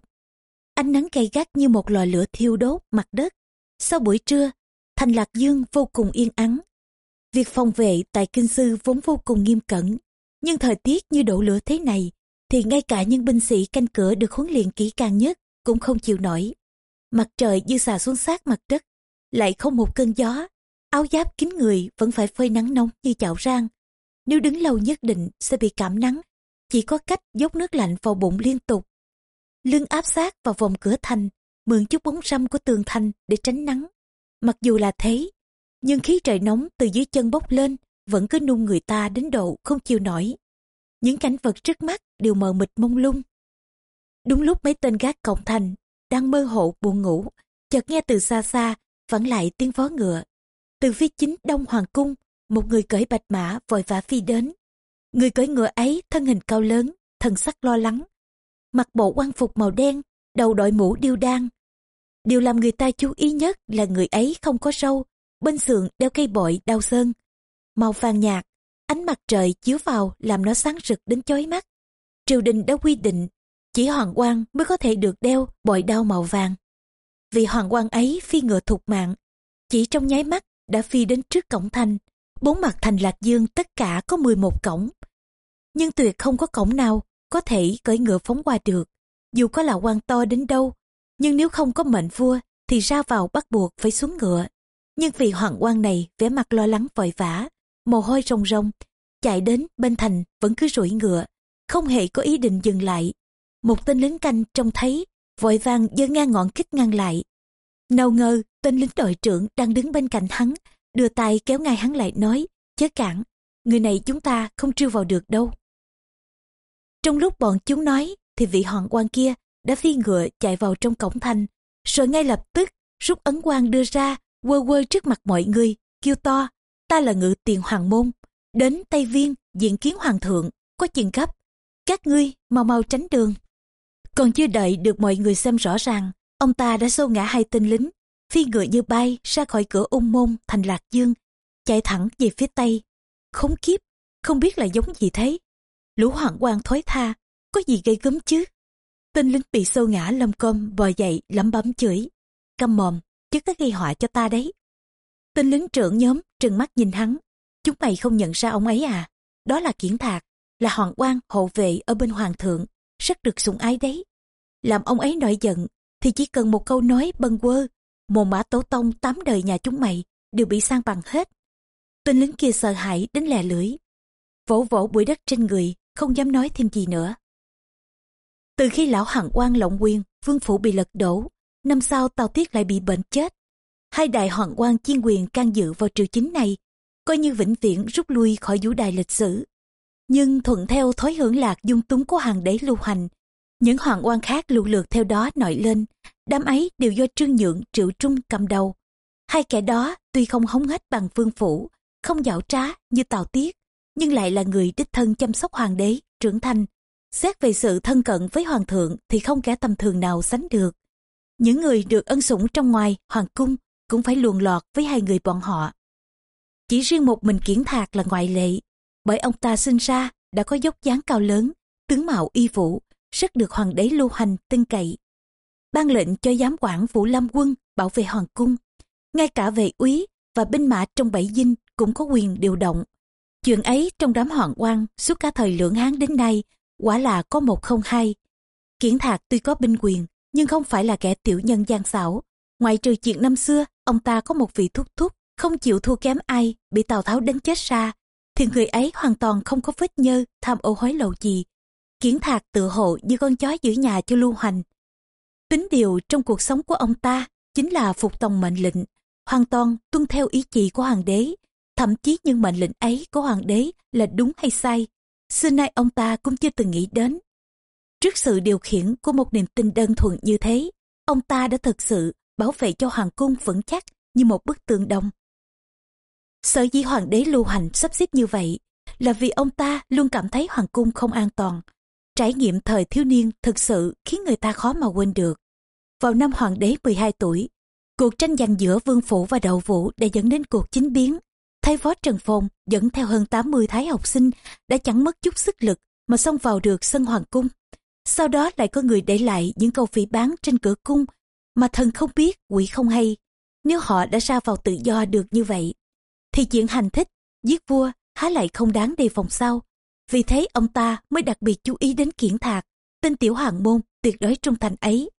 Ánh nắng gay gắt như một lò lửa thiêu đốt mặt đất. Sau buổi trưa, thành Lạc Dương vô cùng yên ắng. Việc phòng vệ tại Kinh Sư vốn vô cùng nghiêm cẩn, nhưng thời tiết như đổ lửa thế này, thì ngay cả những binh sĩ canh cửa được huấn luyện kỹ càng nhất cũng không chịu nổi. Mặt trời như xà xuống sát mặt đất, lại không một cơn gió, áo giáp kín người vẫn phải phơi nắng nóng như chảo rang, nếu đứng lâu nhất định sẽ bị cảm nắng, chỉ có cách dốc nước lạnh vào bụng liên tục. Lưng áp sát vào vòng cửa thành, mượn chút bóng râm của tường thành để tránh nắng. Mặc dù là thế, nhưng khí trời nóng từ dưới chân bốc lên vẫn cứ nung người ta đến độ không chịu nổi. Những cảnh vật trước mắt đều mờ mịt mông lung. Đúng lúc mấy tên gác cổng thành đang mơ hồ buồn ngủ, chợt nghe từ xa xa vẳng lại tiếng vó ngựa. Từ phía chính đông hoàng cung một người cởi bạch mã vội vã phi đến. Người cưỡi ngựa ấy thân hình cao lớn, thần sắc lo lắng. Mặc bộ quan phục màu đen, đầu đội mũ điêu đan. Điều làm người ta chú ý nhất là người ấy không có râu, bên sườn đeo cây bội đau sơn. Màu vàng nhạt, ánh mặt trời chiếu vào làm nó sáng rực đến chói mắt. Triều đình đã quy định, chỉ hoàng quan mới có thể được đeo bội đao màu vàng. Vì hoàng quan ấy phi ngựa thục mạng, chỉ trong nháy mắt đã phi đến trước cổng thành, Bốn mặt thành Lạc Dương tất cả có 11 cổng. Nhưng tuyệt không có cổng nào có thể cởi ngựa phóng qua được. Dù có là quan to đến đâu, nhưng nếu không có mệnh vua thì ra vào bắt buộc phải xuống ngựa. Nhưng vì hoàng quan này vẻ mặt lo lắng vội vã, mồ hôi rồng rồng, chạy đến bên thành vẫn cứ rủi ngựa, không hề có ý định dừng lại. Một tên lính canh trông thấy, vội vàng giơ ngang ngọn kích ngăn lại. Nào ngờ, tên lính đội trưởng đang đứng bên cạnh hắn, đưa tay kéo ngay hắn lại nói, chớ cản, người này chúng ta không trêu vào được đâu. Trong lúc bọn chúng nói, thì vị hoàng quan kia đã phi ngựa chạy vào trong cổng thành, rồi ngay lập tức rút ấn quan đưa ra, quơ quơ trước mặt mọi người, kêu to, ta là ngự tiền hoàng môn, đến Tây Viên diện kiến hoàng thượng, có chuyện gấp, các ngươi mau mau tránh đường. Còn chưa đợi được mọi người xem rõ ràng, ông ta đã xô ngã hai tên lính, phi ngựa như bay ra khỏi cửa ung môn thành lạc dương, chạy thẳng về phía tây. Khốn kiếp, không biết là giống gì thế. Lũ hoàng quan thối tha, có gì gây gớm chứ? Tên lính bị sâu ngã lâm cơm, bò dậy, lẩm bẩm chửi. Câm mồm chứ có gây họa cho ta đấy. Tên lính trưởng nhóm trừng mắt nhìn hắn. Chúng mày không nhận ra ông ấy à? Đó là kiển thạc, là hoàng quan hộ vệ ở bên hoàng thượng. Rất được sủng ái đấy. Làm ông ấy nổi giận, thì chỉ cần một câu nói bâng quơ mồ mã tổ tông tám đời nhà chúng mày đều bị sang bằng hết. Tên lính kia sợ hãi đến lè lưỡi, vỗ vỗ bụi đất trên người, không dám nói thêm gì nữa. Từ khi lão hằng quan lộng quyền, vương phủ bị lật đổ, năm sau Tào Tiết lại bị bệnh chết. Hai đại hoàng quan chiên quyền can dự vào triều chính này, coi như vĩnh viễn rút lui khỏi vũ đài lịch sử. Nhưng thuận theo thói hưởng lạc dung túng của hàng đế lưu hành, những hoàng quan khác lưu lượt theo đó nổi lên, đám ấy đều do trương nhượng triệu trung cầm đầu. Hai kẻ đó tuy không hống hách bằng vương phủ, không dạo trá như tào tiết, nhưng lại là người đích thân chăm sóc hoàng đế, trưởng thành. Xét về sự thân cận với hoàng thượng thì không kẻ tầm thường nào sánh được. Những người được ân sủng trong ngoài hoàng cung cũng phải luồn lọt với hai người bọn họ. Chỉ riêng một mình kiển thạc là ngoại lệ, bởi ông ta sinh ra đã có dốc dáng cao lớn, tướng mạo y vũ, rất được hoàng đế lưu hành tin cậy. Ban lệnh cho giám quản Vũ Lâm quân bảo vệ hoàng cung. Ngay cả vệ úy và binh mã trong bảy dinh cũng có quyền điều động. Chuyện ấy trong đám hoàng quan suốt cả thời lượng Hán đến nay quả là có một không hai. Kiển Thạc tuy có binh quyền nhưng không phải là kẻ tiểu nhân gian xảo. Ngoại trừ chuyện năm xưa, ông ta có một vị thúc thúc không chịu thua kém ai bị Tào Tháo đánh chết ra thì người ấy hoàn toàn không có vết nhơ tham ô hối lộ gì Kiển thạc tự hộ như con chó giữ nhà cho lưu hành. Tính điều trong cuộc sống của ông ta chính là phục tòng mệnh lệnh, hoàn toàn tuân theo ý chỉ của hoàng đế. Thậm chí những mệnh lệnh ấy của hoàng đế là đúng hay sai, xưa nay ông ta cũng chưa từng nghĩ đến. Trước sự điều khiển của một niềm tin đơn thuần như thế, ông ta đã thực sự bảo vệ cho hoàng cung vững chắc như một bức tường đồng. Sở dĩ hoàng đế lưu hành sắp xếp như vậy là vì ông ta luôn cảm thấy hoàng cung không an toàn, Trải nghiệm thời thiếu niên thực sự khiến người ta khó mà quên được. Vào năm hoàng đế 12 tuổi, cuộc tranh giành giữa Vương Phủ và Đậu Vũ đã dẫn đến cuộc chính biến. Thái phó Trần Phong dẫn theo hơn 80 thái học sinh đã chẳng mất chút sức lực mà xông vào được sân hoàng cung. Sau đó lại có người để lại những câu phỉ bán trên cửa cung mà thần không biết, quỷ không hay. Nếu họ đã ra vào tự do được như vậy, thì chuyện hành thích, giết vua há lại không đáng đề phòng sao. Vì thế ông ta mới đặc biệt chú ý đến kiển thạc, tên tiểu hoàng môn tuyệt đối trung thành ấy.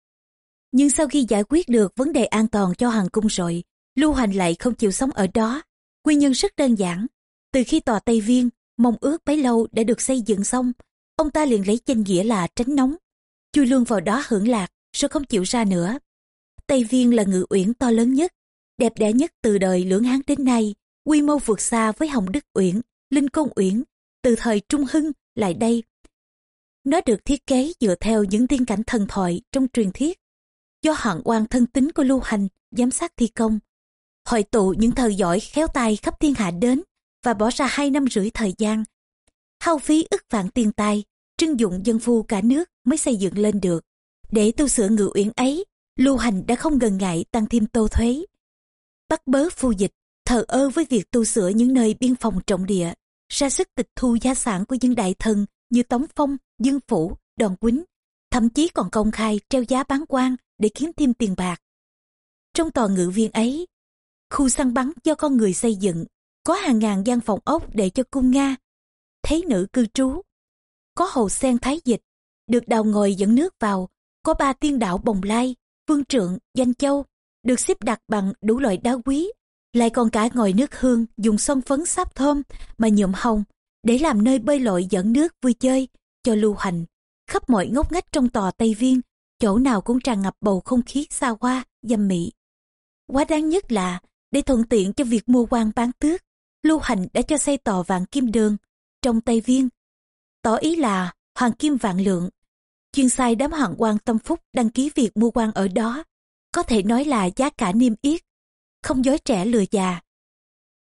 Nhưng sau khi giải quyết được vấn đề an toàn cho hoàng cung rồi, lưu hành lại không chịu sống ở đó. Nguyên nhân rất đơn giản. Từ khi tòa Tây Viên, mong ước bấy lâu đã được xây dựng xong, ông ta liền lấy danh nghĩa là tránh nóng. Chui luôn vào đó hưởng lạc, rồi không chịu ra nữa. Tây Viên là ngự uyển to lớn nhất, đẹp đẽ nhất từ đời lưỡng hán đến nay, quy mô vượt xa với Hồng Đức Uyển, Linh Công Uyển từ thời Trung Hưng lại đây. Nó được thiết kế dựa theo những tiên cảnh thần thoại trong truyền thuyết, do hạng quan thân tín của lưu hành, giám sát thi công. Hội tụ những thời giỏi khéo tay khắp thiên hạ đến và bỏ ra hai năm rưỡi thời gian. Hao phí ức vạn tiền tài, trưng dụng dân phu cả nước mới xây dựng lên được. Để tu sửa ngự uyển ấy, lưu hành đã không ngần ngại tăng thêm tô thuế. Bắt bớ phu dịch, thờ ơ với việc tu sửa những nơi biên phòng trọng địa ra sức tịch thu gia sản của những đại thần như Tống Phong, Dương Phủ, Đoàn Quýnh, thậm chí còn công khai treo giá bán quan để kiếm thêm tiền bạc. Trong tòa ngự viên ấy, khu săn bắn do con người xây dựng, có hàng ngàn gian phòng ốc để cho cung Nga, thấy nữ cư trú. Có hồ sen thái dịch, được đào ngồi dẫn nước vào, có ba tiên đảo bồng lai, vương trượng, danh châu, được xếp đặt bằng đủ loại đá quý lại còn cả ngồi nước hương dùng son phấn sáp thơm mà nhuộm hồng để làm nơi bơi lội dẫn nước vui chơi cho lưu hành khắp mọi ngóc ngách trong tòa tây viên chỗ nào cũng tràn ngập bầu không khí xa hoa dâm mị. Quá đáng nhất là để thuận tiện cho việc mua quan bán tước lưu hành đã cho xây tòa vạn kim đường trong tây viên. Tỏ ý là hoàng kim vạn lượng chuyên sai đám hoàng quan tâm phúc đăng ký việc mua quan ở đó có thể nói là giá cả niêm yết không dối trẻ lừa già.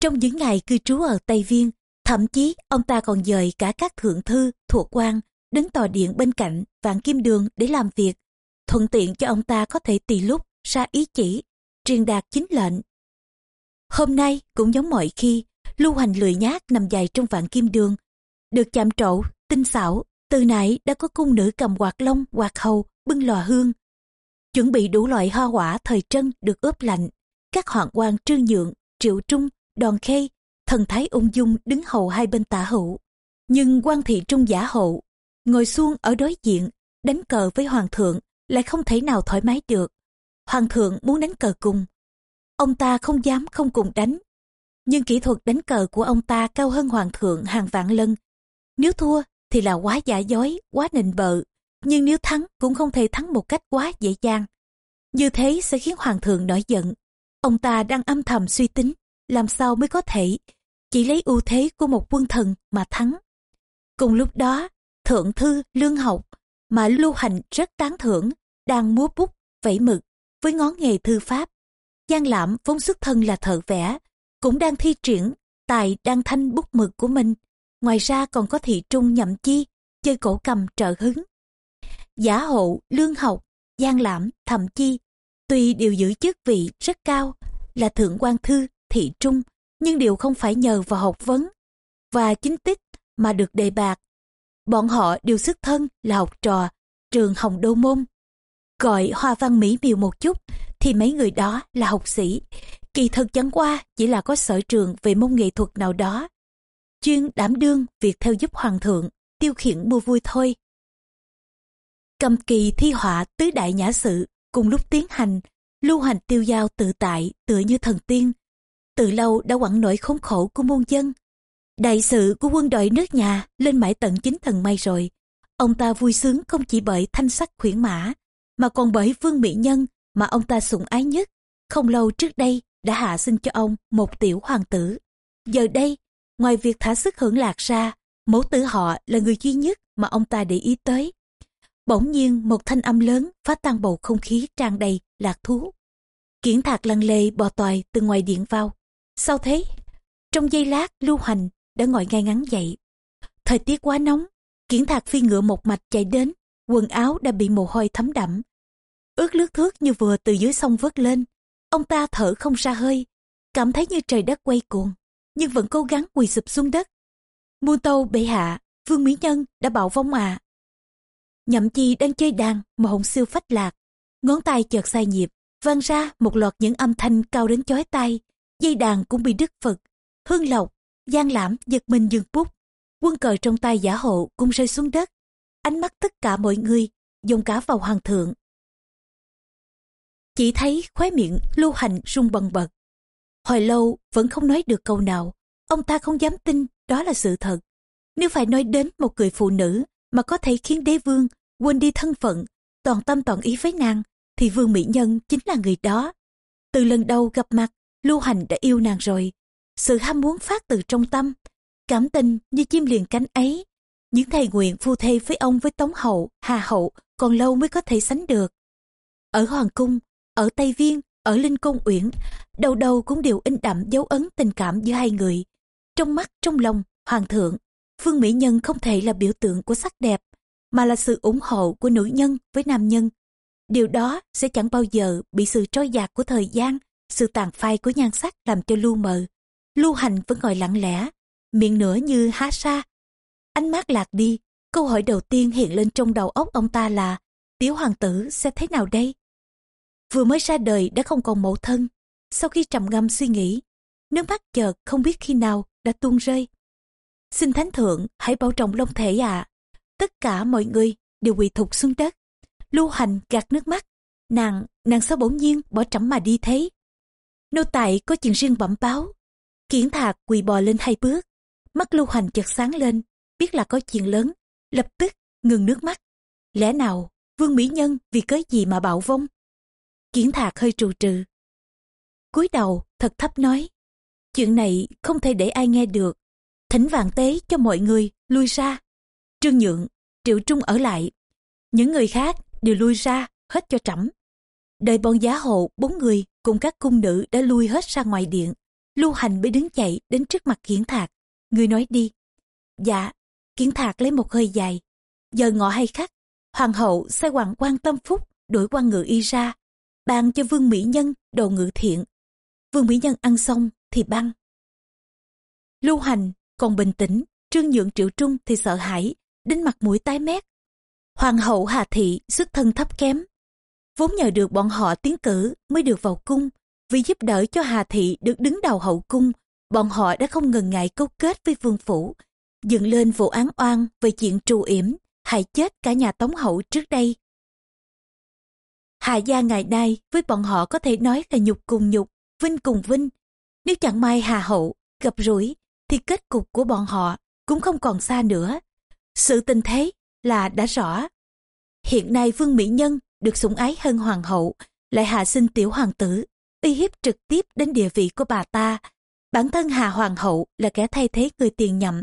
Trong những ngày cư trú ở Tây Viên, thậm chí ông ta còn dời cả các thượng thư, thuộc quan đến tòa điện bên cạnh vạn kim đường để làm việc, thuận tiện cho ông ta có thể tùy lúc ra ý chỉ, truyền đạt chính lệnh. Hôm nay cũng giống mọi khi, lưu hành lười nhát nằm dài trong vạn kim đường, được chạm trổ, tinh xảo, từ nãy đã có cung nữ cầm quạt lông, quạt hầu, bưng lò hương. Chuẩn bị đủ loại hoa quả thời trân được ướp lạnh, các hoàng quan trương nhượng triệu trung đoàn khê thần thái ung dung đứng hầu hai bên tả hữu nhưng quan thị trung giả hộ ngồi xuông ở đối diện đánh cờ với hoàng thượng lại không thể nào thoải mái được. Hoàng thượng muốn đánh cờ cùng. Ông ta không dám không cùng đánh. Nhưng kỹ thuật đánh cờ của ông ta cao hơn hoàng thượng hàng vạn lần. Nếu thua thì là quá giả dối quá nịnh bợ. Nhưng nếu thắng cũng không thể thắng một cách quá dễ dàng. Như thế sẽ khiến hoàng thượng nổi giận. Ông ta đang âm thầm suy tính, làm sao mới có thể chỉ lấy ưu thế của một quân thần mà thắng. Cùng lúc đó, thượng thư lương học mà lưu hành rất tán thưởng, đang múa bút, vẫy mực với ngón nghề thư pháp. Giang Lãm vốn xuất thân là thợ vẽ, cũng đang thi triển tài đang thanh bút mực của mình. Ngoài ra còn có thị trung nhậm chi, chơi cổ cầm trợ hứng. Giả hộ, lương học, Giang Lãm, thậm chi, tuy đều giữ chức vị rất cao, là thượng quan thư, thị trung, nhưng đều không phải nhờ vào học vấn và chính tích mà được đề bạc. Bọn họ đều xuất thân là học trò trường Hồng Đô Môn. Gọi hoa văn mỹ miều một chút thì mấy người đó là học sĩ. Kỳ thực chẳng qua chỉ là có sở trường về môn nghệ thuật nào đó. Chuyên đảm đương việc theo giúp hoàng thượng, tiêu khiển mua vui thôi. Cầm kỳ thi họa tứ đại nhã sự cùng lúc tiến hành, lưu hành tiêu giao tự tại tựa như thần tiên. Từ lâu đã quẳng nổi khốn khổ của muôn dân. Đại sự của quân đội nước nhà lên mãi tận chính thần may rồi. Ông ta vui sướng không chỉ bởi thanh sắc khuyển mã, mà còn bởi vương mỹ nhân mà ông ta sủng ái nhất. Không lâu trước đây đã hạ sinh cho ông một tiểu hoàng tử. Giờ đây, ngoài việc thả sức hưởng lạc ra, mẫu tử họ là người duy nhất mà ông ta để ý tới. Bỗng nhiên một thanh âm lớn phá tan bầu không khí tràn đầy lạc thú. Kiển thạc lăn lê bò tòi từ ngoài điện vào. Sao thế? Trong giây lát lưu hành đã ngồi ngay ngắn dậy. Thời tiết quá nóng, kiển thạc phi ngựa một mạch chạy đến, quần áo đã bị mồ hôi thấm đẫm. Ướt lướt thước như vừa từ dưới sông vớt lên. Ông ta thở không ra hơi, cảm thấy như trời đất quay cuồng, nhưng vẫn cố gắng quỳ sụp xuống đất. Muôn tâu bệ hạ, vương mỹ nhân đã bạo vong à. Nhậm chi đang chơi đàn mà hồn siêu phách lạc. Ngón tay chợt sai nhịp, vang ra một loạt những âm thanh cao đến chói tai. Dây đàn cũng bị đứt phật. Hương lộc, Giang lãm giật mình dừng bút. Quân cờ trong tay giả hộ cũng rơi xuống đất. Ánh mắt tất cả mọi người dồn cả vào hoàng thượng. Chỉ thấy khóe miệng lưu hành rung bần bật. Hồi lâu vẫn không nói được câu nào. Ông ta không dám tin đó là sự thật. Nếu phải nói đến một người phụ nữ mà có thể khiến đế vương quên đi thân phận, toàn tâm toàn ý với nàng, thì vương mỹ nhân chính là người đó. Từ lần đầu gặp mặt, lưu hành đã yêu nàng rồi. Sự ham muốn phát từ trong tâm, cảm tình như chim liền cánh ấy. Những thầy nguyện phu thê với ông với Tống Hậu, Hà Hậu còn lâu mới có thể sánh được. Ở Hoàng Cung, ở Tây Viên, ở Linh Công Uyển, đầu đầu cũng đều in đậm dấu ấn tình cảm giữa hai người. Trong mắt, trong lòng, Hoàng thượng Phương Mỹ Nhân không thể là biểu tượng của sắc đẹp, mà là sự ủng hộ của nữ nhân với nam nhân. Điều đó sẽ chẳng bao giờ bị sự trôi dạt của thời gian, sự tàn phai của nhan sắc làm cho lu mờ. Lưu hành vẫn ngồi lặng lẽ, miệng nửa như há sa. Ánh mắt lạc đi, câu hỏi đầu tiên hiện lên trong đầu óc ông ta là tiểu hoàng tử sẽ thế nào đây? Vừa mới ra đời đã không còn mẫu thân. Sau khi trầm ngâm suy nghĩ, nước mắt chợt không biết khi nào đã tuôn rơi xin thánh thượng hãy bảo trọng long thể ạ. Tất cả mọi người đều quỳ thục xuống đất. Lưu hành gạt nước mắt. Nàng, nàng sao bỗng nhiên bỏ trẫm mà đi thế? Nô tài có chuyện riêng bẩm báo. Kiển thạc quỳ bò lên hai bước. Mắt lưu hành chợt sáng lên, biết là có chuyện lớn. Lập tức ngừng nước mắt. Lẽ nào vương mỹ nhân vì cớ gì mà bạo vong? Kiển thạc hơi trù trừ. cúi đầu thật thấp nói. Chuyện này không thể để ai nghe được thỉnh vạn tế cho mọi người lui ra. Trương Nhượng, Triệu Trung ở lại. Những người khác đều lui ra, hết cho trẫm. Đợi bọn giá hộ bốn người cùng các cung nữ đã lui hết ra ngoài điện. Lưu Hành mới đứng chạy đến trước mặt Kiển Thạc. Người nói đi. Dạ, Kiển Thạc lấy một hơi dài. Giờ ngọ hay khắc, Hoàng hậu sai hoàng quan tâm phúc đổi quan ngự y ra. Ban cho Vương Mỹ Nhân đồ ngự thiện. Vương Mỹ Nhân ăn xong thì băng. Lưu Hành còn bình tĩnh, trương nhượng triệu trung thì sợ hãi, đến mặt mũi tái mét. Hoàng hậu Hà Thị xuất thân thấp kém. Vốn nhờ được bọn họ tiến cử mới được vào cung. Vì giúp đỡ cho Hà Thị được đứng đầu hậu cung, bọn họ đã không ngần ngại câu kết với vương phủ, dựng lên vụ án oan về chuyện trù yểm, hại chết cả nhà Tống Hậu trước đây. Hà gia ngày nay với bọn họ có thể nói là nhục cùng nhục, vinh cùng vinh. Nếu chẳng may Hà Hậu gặp rủi thì kết cục của bọn họ cũng không còn xa nữa. Sự tình thế là đã rõ. Hiện nay Vương Mỹ Nhân được sủng ái hơn hoàng hậu, lại hạ sinh tiểu hoàng tử, uy hiếp trực tiếp đến địa vị của bà ta. Bản thân Hà Hoàng hậu là kẻ thay thế người tiền nhậm.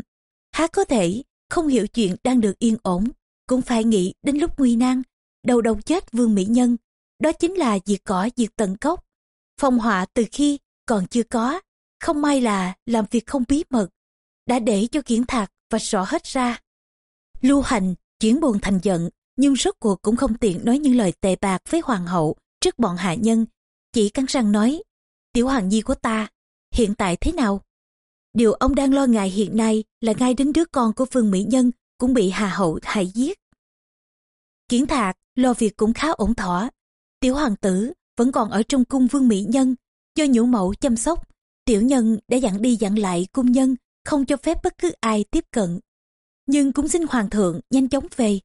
Há có thể không hiểu chuyện đang được yên ổn, cũng phải nghĩ đến lúc nguy nan, đầu đầu chết vương mỹ nhân. Đó chính là diệt cỏ diệt tận gốc. Phong họa từ khi còn chưa có, không may là làm việc không bí mật, đã để cho kiển thạc và rõ hết ra. Lưu hành, chuyển buồn thành giận, nhưng rốt cuộc cũng không tiện nói những lời tệ bạc với hoàng hậu trước bọn hạ nhân, chỉ cắn răng nói, tiểu hoàng nhi của ta, hiện tại thế nào? Điều ông đang lo ngại hiện nay là ngay đến đứa con của Vương Mỹ Nhân cũng bị Hà Hậu hại giết. Kiến Thạc lo việc cũng khá ổn thỏa. Tiểu hoàng tử vẫn còn ở trong cung Vương Mỹ Nhân, do nhũ mẫu chăm sóc. Tiểu nhân đã dặn đi dặn lại cung nhân, không cho phép bất cứ ai tiếp cận. Nhưng cũng xin hoàng thượng nhanh chóng về.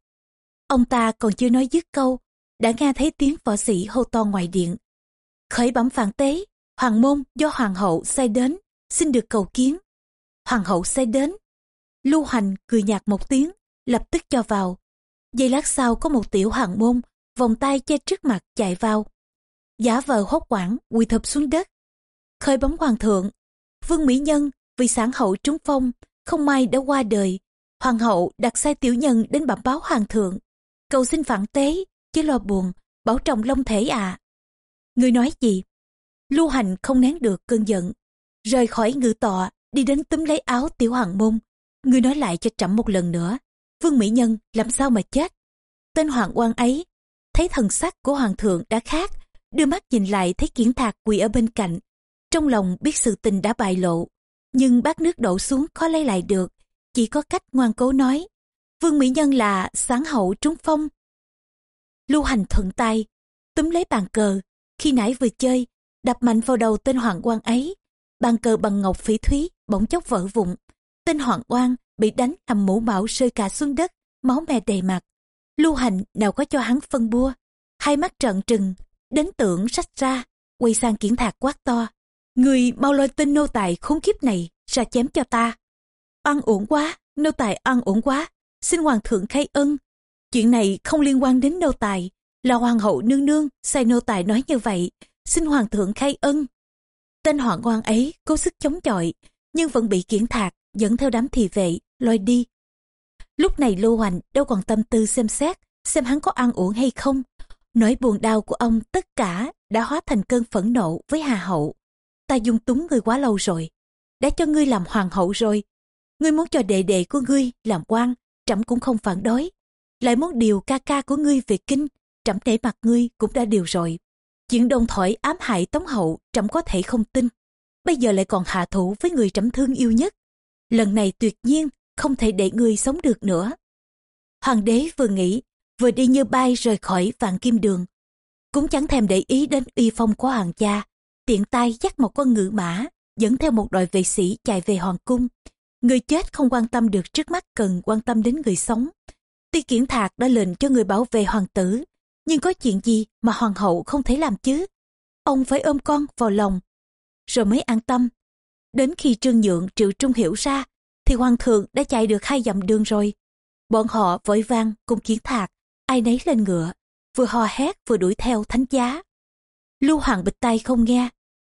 Ông ta còn chưa nói dứt câu, đã nghe thấy tiếng võ sĩ hô to ngoài điện. Khởi bẩm phản tế, hoàng môn do hoàng hậu sai đến, xin được cầu kiến. Hoàng hậu sai đến. Lưu hành cười nhạt một tiếng, lập tức cho vào. Giây lát sau có một tiểu hoàng môn, vòng tay che trước mặt chạy vào. Giả vờ hốt quảng, quỳ thập xuống đất. Khởi bấm hoàng thượng, vương mỹ nhân vì sản hậu trúng phong, không may đã qua đời. Hoàng hậu đặt sai tiểu nhân đến bẩm báo hoàng thượng. Cầu xin phản tế, chứ lo buồn, bảo trọng long thể à. Người nói gì? Lưu hành không nén được cơn giận, rời khỏi ngự tọa, đi đến túm lấy áo tiểu hoàng môn. Người nói lại cho trẫm một lần nữa, vương mỹ nhân làm sao mà chết? Tên hoàng quan ấy, thấy thần sắc của hoàng thượng đã khác, đưa mắt nhìn lại thấy kiển thạc quỳ ở bên cạnh. Trong lòng biết sự tình đã bại lộ, nhưng bát nước đổ xuống khó lấy lại được, chỉ có cách ngoan cố nói. Vương Mỹ Nhân là sáng hậu trúng phong. Lưu hành thuận tay, túm lấy bàn cờ, khi nãy vừa chơi, đập mạnh vào đầu tên hoàng quan ấy. Bàn cờ bằng ngọc phỉ thúy bỗng chốc vỡ vụn. Tên hoàng quan bị đánh nằm mũ mạo rơi cả xuống đất, máu me đầy mặt. Lưu hành nào có cho hắn phân bua. Hai mắt trợn trừng, đến tưởng sách ra, quay sang kiển thạc quát to. Người mau lôi tên nô tài khốn kiếp này ra chém cho ta. Ăn uổng quá, nô tài ăn uổng quá, xin hoàng thượng khai ân. Chuyện này không liên quan đến nô tài, là hoàng hậu nương nương sai nô tài nói như vậy, xin hoàng thượng khai ân. Tên hoàng quan ấy cố sức chống chọi, nhưng vẫn bị kiển thạc, dẫn theo đám thị vệ, lôi đi. Lúc này Lưu Hoành đâu còn tâm tư xem xét, xem hắn có ăn uổng hay không. Nỗi buồn đau của ông tất cả đã hóa thành cơn phẫn nộ với Hà Hậu. Ta dung túng ngươi quá lâu rồi, đã cho ngươi làm hoàng hậu rồi. Ngươi muốn cho đệ đệ của ngươi làm quan, trẫm cũng không phản đối. Lại muốn điều ca ca của ngươi về kinh, trẫm để mặt ngươi cũng đã điều rồi. Chuyện đồng thoại ám hại Tống Hậu trẫm có thể không tin. Bây giờ lại còn hạ thủ với người trẫm thương yêu nhất. Lần này tuyệt nhiên không thể để ngươi sống được nữa. Hoàng đế vừa nghĩ, vừa đi như bay rời khỏi vạn kim đường. Cũng chẳng thèm để ý đến uy phong của hoàng gia. Tiện tay dắt một con ngựa mã, dẫn theo một đội vệ sĩ chạy về hoàng cung. Người chết không quan tâm được trước mắt cần quan tâm đến người sống. tuy Kiển Thạc đã lệnh cho người bảo vệ hoàng tử, nhưng có chuyện gì mà hoàng hậu không thể làm chứ? Ông phải ôm con vào lòng, rồi mới an tâm. Đến khi Trương Nhượng Triệu Trung hiểu ra, thì hoàng thượng đã chạy được hai dặm đường rồi. Bọn họ vội vang cùng chiến Thạc, ai nấy lên ngựa, vừa hò hét vừa đuổi theo thánh giá. Lưu Hoàng bịch tay không nghe,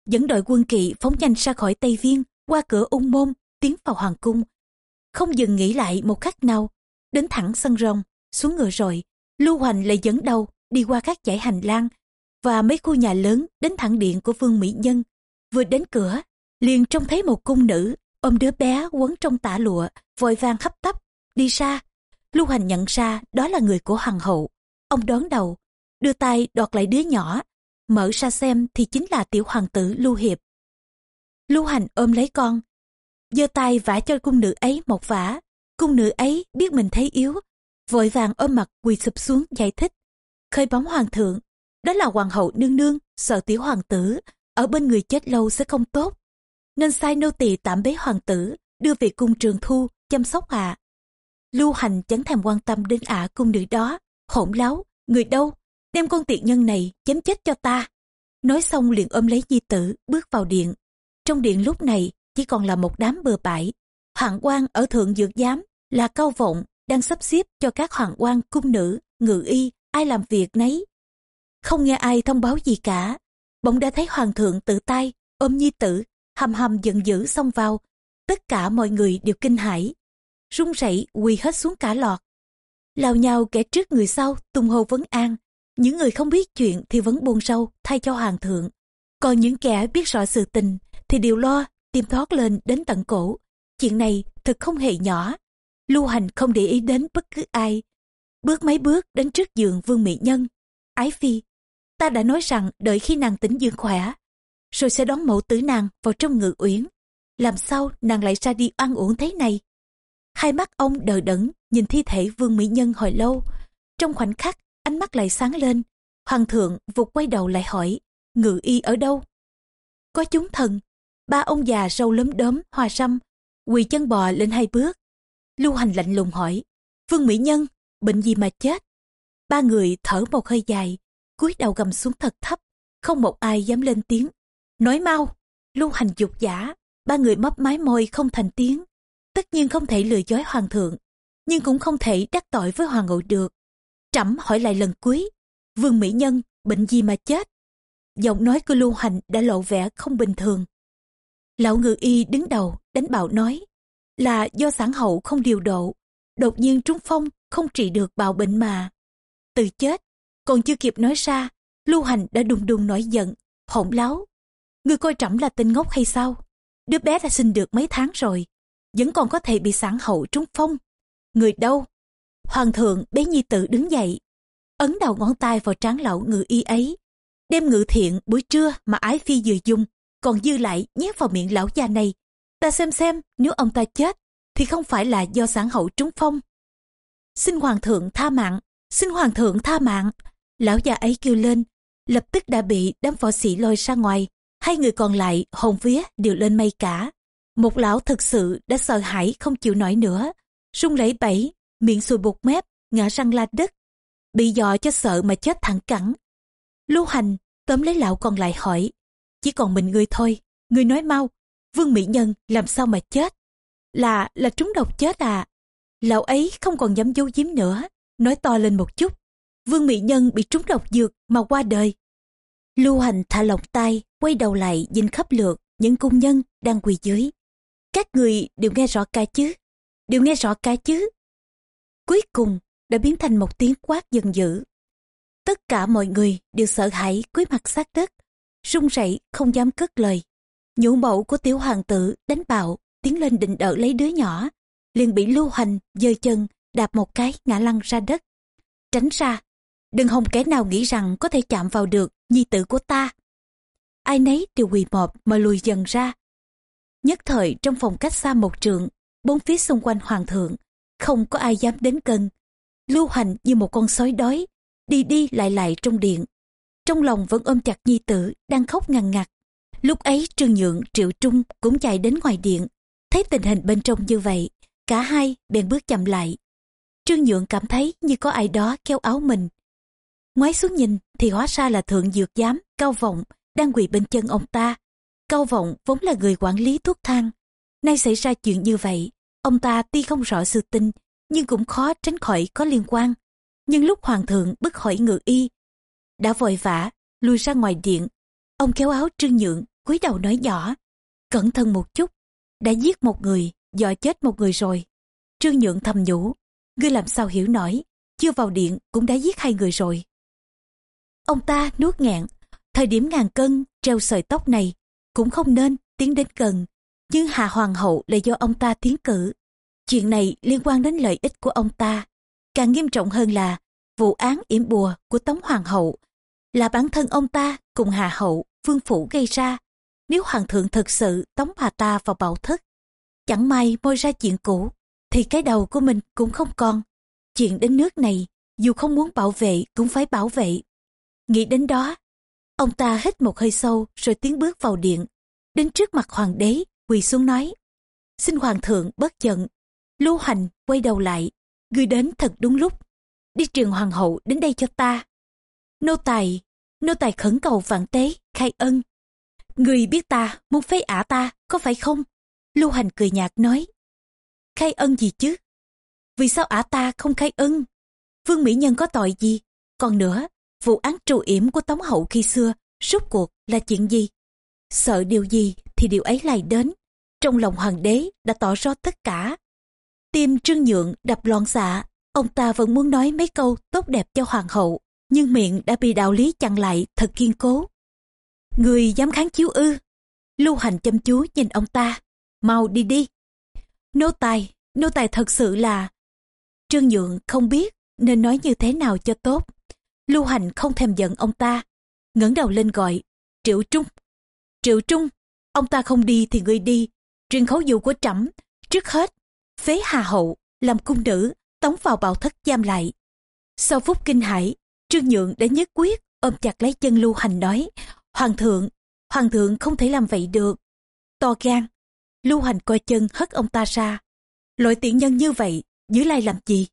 dẫn đội quân kỵ phóng nhanh ra khỏi Tây Viên, qua cửa ung môn, tiến vào hoàng cung. Không dừng nghĩ lại một khắc nào, đến thẳng sân rồng, xuống ngựa rồi, Lưu Hoành lại dẫn đầu đi qua các dãy hành lang và mấy khu nhà lớn đến thẳng điện của Vương Mỹ Nhân. Vừa đến cửa, liền trông thấy một cung nữ ôm đứa bé quấn trong tả lụa, vội vàng hấp tấp, đi xa. Lưu Hành nhận ra đó là người của hoàng hậu. Ông đón đầu, đưa tay đoạt lại đứa nhỏ, mở ra xem thì chính là tiểu hoàng tử Lưu Hiệp. Lưu Hành ôm lấy con, giơ tay vả cho cung nữ ấy một vả. Cung nữ ấy biết mình thấy yếu, vội vàng ôm mặt quỳ sụp xuống giải thích. Khơi bóng hoàng thượng, đó là hoàng hậu nương nương, sợ tiểu hoàng tử, ở bên người chết lâu sẽ không tốt. Nên sai nô tỳ tạm bế hoàng tử, đưa về cung trường thu, chăm sóc ạ. Lưu hành chẳng thèm quan tâm đến ả cung nữ đó, hỗn láo, người đâu, đem con tiện nhân này chém chết cho ta. Nói xong liền ôm lấy di tử, bước vào điện. Trong điện lúc này chỉ còn là một đám bừa bãi. Hoàng quan ở thượng dược giám là cao vọng đang sắp xếp cho các hoàng quan cung nữ, ngự y, ai làm việc nấy. Không nghe ai thông báo gì cả, bỗng đã thấy hoàng thượng tự tay ôm nhi tử hầm hầm giận dữ xông vào. Tất cả mọi người đều kinh hãi. run rẩy quỳ hết xuống cả lọt. Lao nhau kẻ trước người sau tung hô vấn an. Những người không biết chuyện thì vẫn buồn sâu thay cho hoàng thượng. Còn những kẻ biết rõ sự tình thì đều lo tim thoát lên đến tận cổ. Chuyện này thật không hề nhỏ. Lưu hành không để ý đến bất cứ ai. Bước mấy bước đến trước giường vương mỹ nhân. Ái phi, ta đã nói rằng đợi khi nàng tỉnh dương khỏe, rồi sẽ đón mẫu tử nàng vào trong ngự uyển. Làm sao nàng lại ra đi ăn uống thế này? Hai mắt ông đờ đẫn nhìn thi thể vương mỹ nhân hồi lâu. Trong khoảnh khắc, ánh mắt lại sáng lên. Hoàng thượng vụt quay đầu lại hỏi, ngự y ở đâu? Có chúng thần. Ba ông già râu lấm đốm, hoa râm, quỳ chân bò lên hai bước. Lưu hành lạnh lùng hỏi, vương mỹ nhân, bệnh gì mà chết? Ba người thở một hơi dài, cúi đầu gầm xuống thật thấp, không một ai dám lên tiếng. Nói mau, lưu hành dục giả, ba người mấp mái môi không thành tiếng. Tất nhiên không thể lừa dối hoàng thượng, nhưng cũng không thể đắc tội với hoàng hậu được. Trẫm hỏi lại lần cuối, vương mỹ nhân bệnh gì mà chết? Giọng nói của lưu hành đã lộ vẻ không bình thường. Lão ngự y đứng đầu đánh bạo nói là do sản hậu không điều độ, đột nhiên trúng phong không trị được bạo bệnh mà. Từ chết, còn chưa kịp nói ra, lưu hành đã đùng đùng nổi giận, hỗn láo. người coi trọng là tên ngốc hay sao? Đứa bé đã sinh được mấy tháng rồi, vẫn còn có thể bị sản hậu trúng phong. Người đâu? Hoàng thượng bế nhi tử đứng dậy, ấn đầu ngón tay vào trán lão ngự y ấy. Đêm ngự thiện buổi trưa mà ái phi vừa dùng, còn dư lại nhét vào miệng lão già này. Ta xem xem nếu ông ta chết thì không phải là do sản hậu trúng phong. Xin hoàng thượng tha mạng, xin hoàng thượng tha mạng. Lão già ấy kêu lên, lập tức đã bị đám võ sĩ lôi ra ngoài. Hai người còn lại hồn vía đều lên mây cả. Một lão thực sự đã sợ hãi không chịu nổi nữa. run lẩy bẩy, miệng sùi bột mép, ngã răng la đất. Bị dọ cho sợ mà chết thẳng cẳng. Lưu hành tóm lấy lão còn lại hỏi. Chỉ còn mình ngươi thôi, ngươi nói mau. Vương Mỹ Nhân làm sao mà chết? Là, là trúng độc chết à? Lão ấy không còn dám giấu giếm nữa, nói to lên một chút. Vương Mỹ Nhân bị trúng độc dược mà qua đời. Lưu Hành thả lỏng tay, quay đầu lại nhìn khắp lượt những cung nhân đang quỳ dưới. Các người đều nghe rõ ca chứ? Đều nghe rõ ca chứ? Cuối cùng đã biến thành một tiếng quát giận dữ. Tất cả mọi người đều sợ hãi cúi mặt sát đất, run rẩy không dám cất lời. Nhũ mẫu của tiểu hoàng tử đánh bạo, tiến lên định đỡ lấy đứa nhỏ, liền bị lưu hành giơ chân, đạp một cái ngã lăn ra đất. Tránh ra, đừng hòng kẻ nào nghĩ rằng có thể chạm vào được nhi tử của ta. Ai nấy đều quỳ mọp mà lùi dần ra. Nhất thời trong phòng cách xa một trượng, bốn phía xung quanh hoàng thượng, không có ai dám đến gần. Lưu hành như một con sói đói, đi đi lại lại trong điện. Trong lòng vẫn ôm chặt nhi tử, đang khóc ngằn ngặt lúc ấy trương nhượng, triệu trung cũng chạy đến ngoài điện. Thấy tình hình bên trong như vậy Cả hai bèn bước chậm lại. Trương Nhượng cảm thấy như có ai đó kéo áo mình. Ngoái xuống nhìn thì hóa ra là thượng dược giám, cao vọng, đang quỳ bên chân ông ta. Cao vọng vốn là người quản lý thuốc thang. Nay xảy ra chuyện như vậy, ông ta tuy không rõ sự tình, nhưng cũng khó tránh khỏi có liên quan. Nhưng lúc hoàng thượng bức hỏi ngự y, đã vội vã, lùi ra ngoài điện. Ông kéo áo trương nhượng, cúi đầu nói nhỏ, cẩn thận một chút, đã giết một người, dọa chết một người rồi. Trương Nhượng thầm nhủ, ngươi làm sao hiểu nổi, chưa vào điện cũng đã giết hai người rồi. Ông ta nuốt ngạn, thời điểm ngàn cân treo sợi tóc này cũng không nên tiến đến gần. Nhưng hà Hoàng hậu là do ông ta tiến cử. Chuyện này liên quan đến lợi ích của ông ta. Càng nghiêm trọng hơn là vụ án yểm bùa của Tống Hoàng hậu là bản thân ông ta cùng hà hậu, vương phủ gây ra. Nếu Hoàng thượng thực sự tống bà ta vào bảo thất Chẳng may môi ra chuyện cũ, thì cái đầu của mình cũng không còn. Chuyện đến nước này, dù không muốn bảo vệ cũng phải bảo vệ. Nghĩ đến đó, ông ta hít một hơi sâu rồi tiến bước vào điện. Đến trước mặt hoàng đế, quỳ xuống nói. Xin hoàng thượng bất giận. Lưu hành quay đầu lại, người đến thật đúng lúc. Đi trường hoàng hậu đến đây cho ta. Nô tài, nô tài khẩn cầu vạn tế, khai ân. Người biết ta, muốn phế ả ta, có phải không? Lưu Hành cười nhạt nói. Khai ân gì chứ? Vì sao ả ta không khai ân? Vương Mỹ Nhân có tội gì? Còn nữa, vụ án trù yểm của Tống Hậu khi xưa, rốt cuộc là chuyện gì? sợ điều gì thì điều ấy lại đến. Trong lòng hoàng đế đã tỏ rõ tất cả. Tim trương nhượng đập loạn xạ, ông ta vẫn muốn nói mấy câu tốt đẹp cho hoàng hậu, nhưng miệng đã bị đạo lý chặn lại thật kiên cố. Người dám kháng chiếu ư. Lưu hành chăm chú nhìn ông ta. Mau đi đi. Nô tài, nô tài thật sự là... Trương Nhượng không biết nên nói như thế nào cho tốt. Lưu hành không thèm giận ông ta. ngẩng đầu lên gọi. Triệu Trung. Triệu Trung. Ông ta không đi thì người đi. Truyền khấu dụ của trẫm Trước hết, phế hà hậu, làm cung nữ, tống vào bào thất giam lại. Sau phút kinh hãi, Trương Nhượng đã nhất quyết ôm chặt lấy chân Lưu Hành nói Hoàng thượng, hoàng thượng không thể làm vậy được. To gan, lưu hành coi chân hất ông ta ra. Loại tiện nhân như vậy, giữ lại làm gì?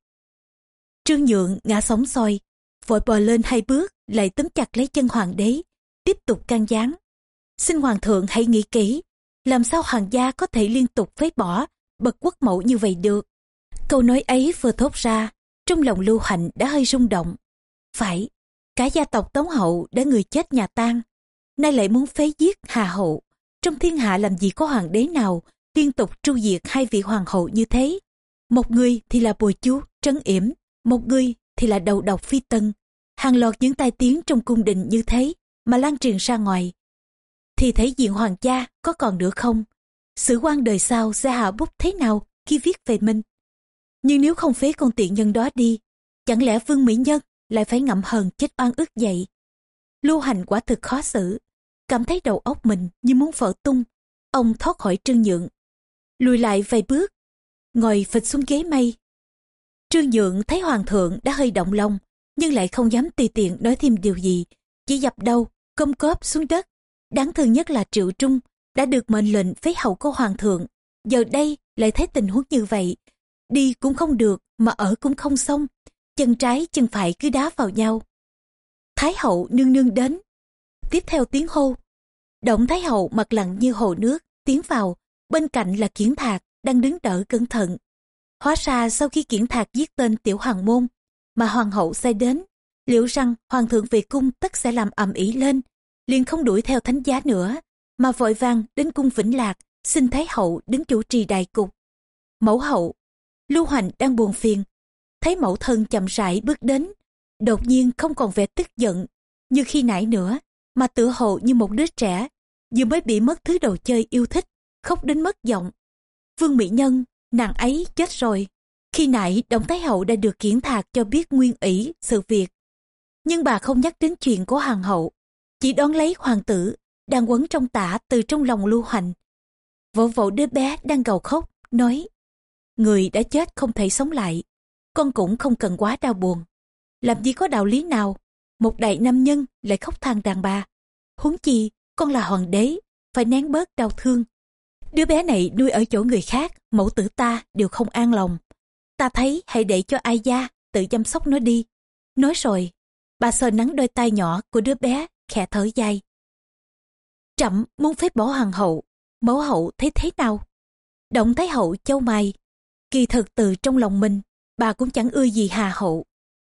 Trương Nhượng ngã sóng soi, vội bò lên hai bước, lại tấm chặt lấy chân hoàng đế, tiếp tục can gián. Xin hoàng thượng hãy nghĩ kỹ, làm sao hoàng gia có thể liên tục phế bỏ, bậc quốc mẫu như vậy được. Câu nói ấy vừa thốt ra, trong lòng lưu hạnh đã hơi rung động. Phải, cả gia tộc Tống Hậu đã người chết nhà tan nay lại muốn phế giết hà hậu trong thiên hạ làm gì có hoàng đế nào, liên tục tru diệt hai vị hoàng hậu như thế? Một người thì là bùi chú, trấn yểm, một người thì là đầu độc phi tân hàng loạt những tai tiếng trong cung đình như thế mà lan truyền ra ngoài. Thì thấy diện hoàng gia có còn nữa không? Sử quan đời sau sẽ hạ bút thế nào khi viết về mình? Nhưng nếu không phế con tiện nhân đó đi, chẳng lẽ vương mỹ nhân lại phải ngậm hờn chết oan ức vậy? Lưu hành quả thực khó xử cảm thấy đầu óc mình như muốn vỡ tung. Ông thoát khỏi Trương Nhượng, lùi lại vài bước, ngồi phịch xuống ghế mây. Trương Nhượng thấy Hoàng thượng đã hơi động lòng, nhưng lại không dám tùy tiện nói thêm điều gì, chỉ dập đầu, cơm cóp xuống đất. Đáng thương nhất là Triệu Trung đã được mệnh lệnh phế hậu của Hoàng thượng, giờ đây lại thấy tình huống như vậy. Đi cũng không được, mà ở cũng không xong, chân trái chân phải cứ đá vào nhau. Thái hậu nương nương đến, tiếp theo tiếng hô. Động Thái Hậu mặt lặng như hồ nước, tiến vào, bên cạnh là Kiển Thạc, đang đứng đỡ cẩn thận. Hóa ra sau khi Kiển Thạc giết tên tiểu hoàng môn, mà hoàng hậu sai đến, liệu rằng hoàng thượng về cung tất sẽ làm ầm ĩ lên, liền không đuổi theo thánh giá nữa, mà vội vàng đến cung Vĩnh Lạc, xin Thái hậu đứng chủ trì đại cục. Mẫu hậu, Lưu Hoành đang buồn phiền, thấy mẫu thân chậm rãi bước đến, đột nhiên không còn vẻ tức giận, như khi nãy nữa, mà tựa hồ như một đứa trẻ, vừa mới bị mất thứ đồ chơi yêu thích, khóc đến mất giọng. Vương mỹ nhân, nàng ấy chết rồi. Khi nãy đồng thái hậu đã được kiển thạc cho biết nguyên ủy sự việc. Nhưng bà không nhắc đến chuyện của hoàng hậu, chỉ đón lấy hoàng tử đang quấn trong tả từ trong lòng lưu hành. Vỗ vỗ đứa bé đang gào khóc, nói, người đã chết không thể sống lại, con cũng không cần quá đau buồn. Làm gì có đạo lý nào một đại nam nhân lại khóc than đàn bà. Huống chi, con là hoàng đế, phải nén bớt đau thương. Đứa bé này nuôi ở chỗ người khác, mẫu tử ta đều không an lòng. Ta thấy hãy để cho ai gia tự chăm sóc nó đi. Nói rồi, bà sờ nắng đôi tay nhỏ của đứa bé, khẽ thở dài. Trẫm muốn phép bỏ hoàng hậu, mẫu hậu thấy thế nào? Động thái hậu châu mày, kỳ thực từ trong lòng mình, bà cũng chẳng ưa gì hà hậu.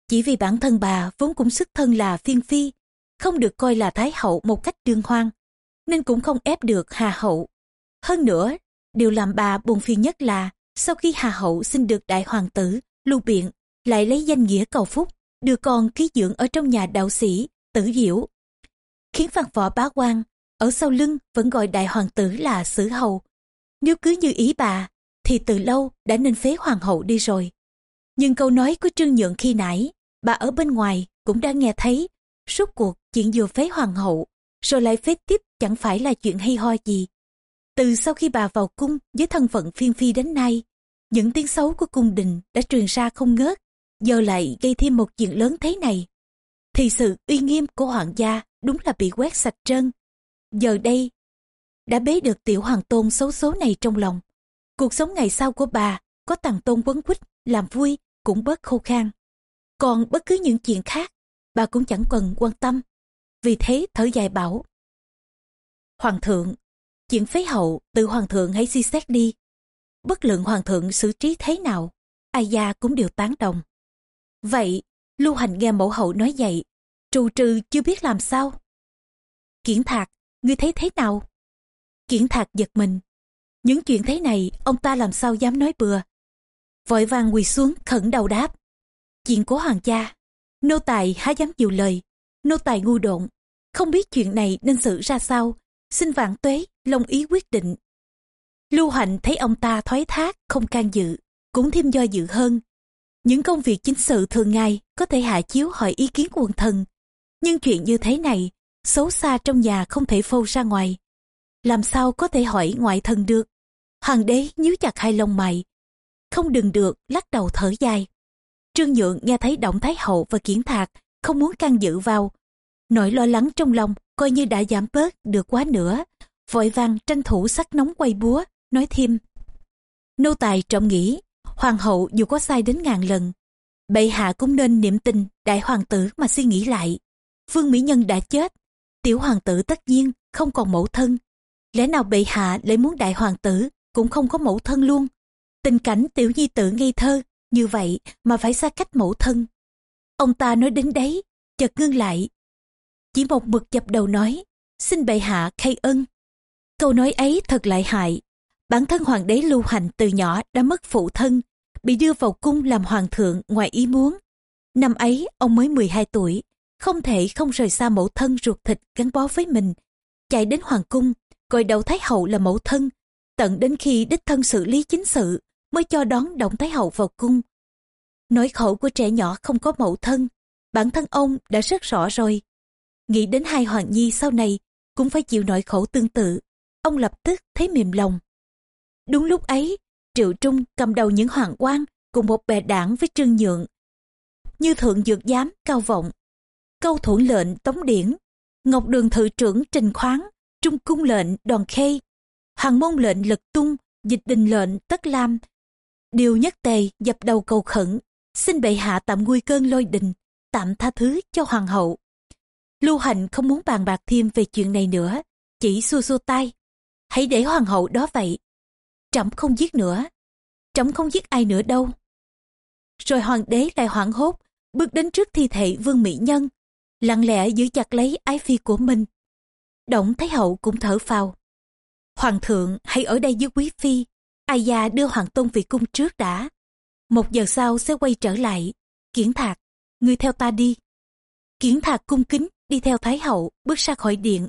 Chỉ vì bản thân bà vốn cũng xuất thân là phiên phi, không được coi là thái hậu một cách đương hoang, nên cũng không ép được hà hậu. Hơn nữa, điều làm bà buồn phiền nhất là sau khi hà hậu xin được đại hoàng tử, lưu biện, lại lấy danh nghĩa cầu phúc, đưa con ký dưỡng ở trong nhà đạo sĩ, tử diễu. Khiến phan võ bá quan, ở sau lưng vẫn gọi đại hoàng tử là sử hầu. Nếu cứ như ý bà, thì từ lâu đã nên phế hoàng hậu đi rồi. Nhưng câu nói của Trương Nhượng khi nãy, bà ở bên ngoài cũng đã nghe thấy. Suốt cuộc chuyện vừa phế hoàng hậu, rồi lại phế tiếp chẳng phải là chuyện hay ho gì. Từ sau khi bà vào cung với thân phận phiên phi đến nay, những tiếng xấu của cung đình đã truyền ra không ngớt, giờ lại gây thêm một chuyện lớn thế này. Thì sự uy nghiêm của hoàng gia đúng là bị quét sạch trơn. Giờ đây, đã bế được tiểu hoàng tôn xấu số này trong lòng. Cuộc sống ngày sau của bà có tàng tôn quấn quýt, làm vui, cũng bớt khô khan. Còn bất cứ những chuyện khác, bà cũng chẳng cần quan tâm. Vì thế thở dài bảo. Hoàng thượng, chuyện phế hậu từ hoàng thượng hãy suy xét đi. Bất lượng hoàng thượng xử trí thế nào, ai gia cũng đều tán đồng. Vậy, lưu hành nghe mẫu hậu nói vậy, trù trừ chưa biết làm sao. Kiển thạc, ngươi thấy thế nào? Kiển thạc giật mình. Những chuyện thế này, ông ta làm sao dám nói bừa. Vội vàng quỳ xuống khẩn đầu đáp. Chuyện của hoàng gia, nô tài há dám nhiều lời, nô tài ngu độn, không biết chuyện này nên xử ra sao, xin vạn tuế, long ý quyết định. Lưu Hạnh thấy ông ta thoái thác, không can dự, cũng thêm do dự hơn. Những công việc chính sự thường ngày có thể hạ chiếu hỏi ý kiến quần thần, nhưng chuyện như thế này, xấu xa trong nhà không thể phô ra ngoài. Làm sao có thể hỏi ngoại thần được? Hoàng đế nhíu chặt hai lông mày. Không đừng được, lắc đầu thở dài. Trương Nhượng nghe thấy Động Thái Hậu và Kiển Thạc không muốn can dự vào. Nỗi lo lắng trong lòng coi như đã giảm bớt được quá nữa. Vội vàng tranh thủ sắc nóng quay búa, nói thêm. Nô tài trọng nghĩ, Hoàng hậu dù có sai đến ngàn lần. Bệ hạ cũng nên niệm tình đại hoàng tử mà suy nghĩ lại. Vương Mỹ Nhân đã chết, tiểu hoàng tử tất nhiên không còn mẫu thân. Lẽ nào bệ hạ lại muốn đại hoàng tử cũng không có mẫu thân luôn. Tình cảnh tiểu nhi tử ngây thơ như vậy mà phải xa cách mẫu thân. Ông ta nói đến đấy, chợt ngưng lại. Chỉ một mực dập đầu nói, xin bệ hạ khai ân. Câu nói ấy thật lại hại. Bản thân hoàng đế lưu hành từ nhỏ đã mất phụ thân, bị đưa vào cung làm hoàng thượng ngoài ý muốn. Năm ấy ông mới 12 tuổi, không thể không rời xa mẫu thân ruột thịt gắn bó với mình. Chạy đến hoàng cung, gọi đầu thái hậu là mẫu thân, tận đến khi đích thân xử lý chính sự mới cho đón động thái hậu vào cung. Nỗi khổ của trẻ nhỏ không có mẫu thân, bản thân ông đã rất rõ rồi. Nghĩ đến hai hoàng nhi sau này cũng phải chịu nỗi khổ tương tự, ông lập tức thấy mềm lòng. Đúng lúc ấy, Triệu Trung cầm đầu những hoàng quan cùng một bè đảng với Trương Nhượng. Như thượng dược giám cao vọng, câu thủ lệnh tống điển, ngọc đường thự trưởng trình khoáng, trung cung lệnh đoàn khê, hoàng môn lệnh lực tung, dịch đình lệnh tất lam. Điều nhất tề dập đầu cầu khẩn, xin bệ hạ tạm nguôi cơn lôi đình, tạm tha thứ cho hoàng hậu. Lưu Hành không muốn bàn bạc thêm về chuyện này nữa, chỉ xua xua tay. Hãy để hoàng hậu đó vậy. Trẫm không giết nữa. Trẫm không giết ai nữa đâu. Rồi hoàng đế lại hoảng hốt, bước đến trước thi thể vương mỹ nhân, lặng lẽ giữ chặt lấy ái phi của mình. Động Thái Hậu cũng thở phào. Hoàng thượng hãy ở đây với quý phi, ai già đưa hoàng tôn về cung trước đã. Một giờ sau sẽ quay trở lại. Kiển thạc, ngươi theo ta đi. Kiển thạc cung kính đi theo Thái Hậu bước ra khỏi điện.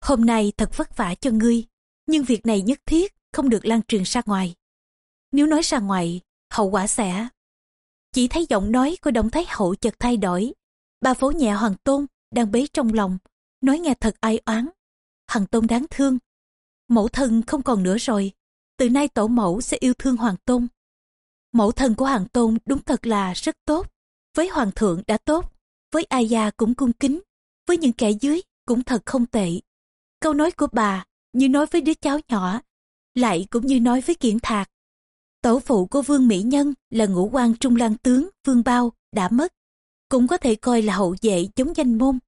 Hôm nay thật vất vả cho ngươi, nhưng việc này nhất thiết không được lan truyền ra ngoài. Nếu nói ra ngoài, hậu quả sẽ... Chỉ thấy giọng nói của Đồng Thái Hậu chợt thay đổi. Bà phố nhẹ Hoàng Tôn đang bế trong lòng, nói nghe thật ai oán. Hoàng Tôn đáng thương. Mẫu thân không còn nữa rồi. Từ nay tổ mẫu sẽ yêu thương Hoàng Tôn. Mẫu thân của Hoàng Tôn đúng thật là rất tốt. Với Hoàng thượng đã tốt, với ai gia cũng cung kính, với những kẻ dưới cũng thật không tệ. Câu nói của bà như nói với đứa cháu nhỏ, lại cũng như nói với kiện thạc. Tổ phụ của Vương Mỹ Nhân là ngũ quan trung lang tướng Vương Bao đã mất, cũng có thể coi là hậu vệ chống danh môn.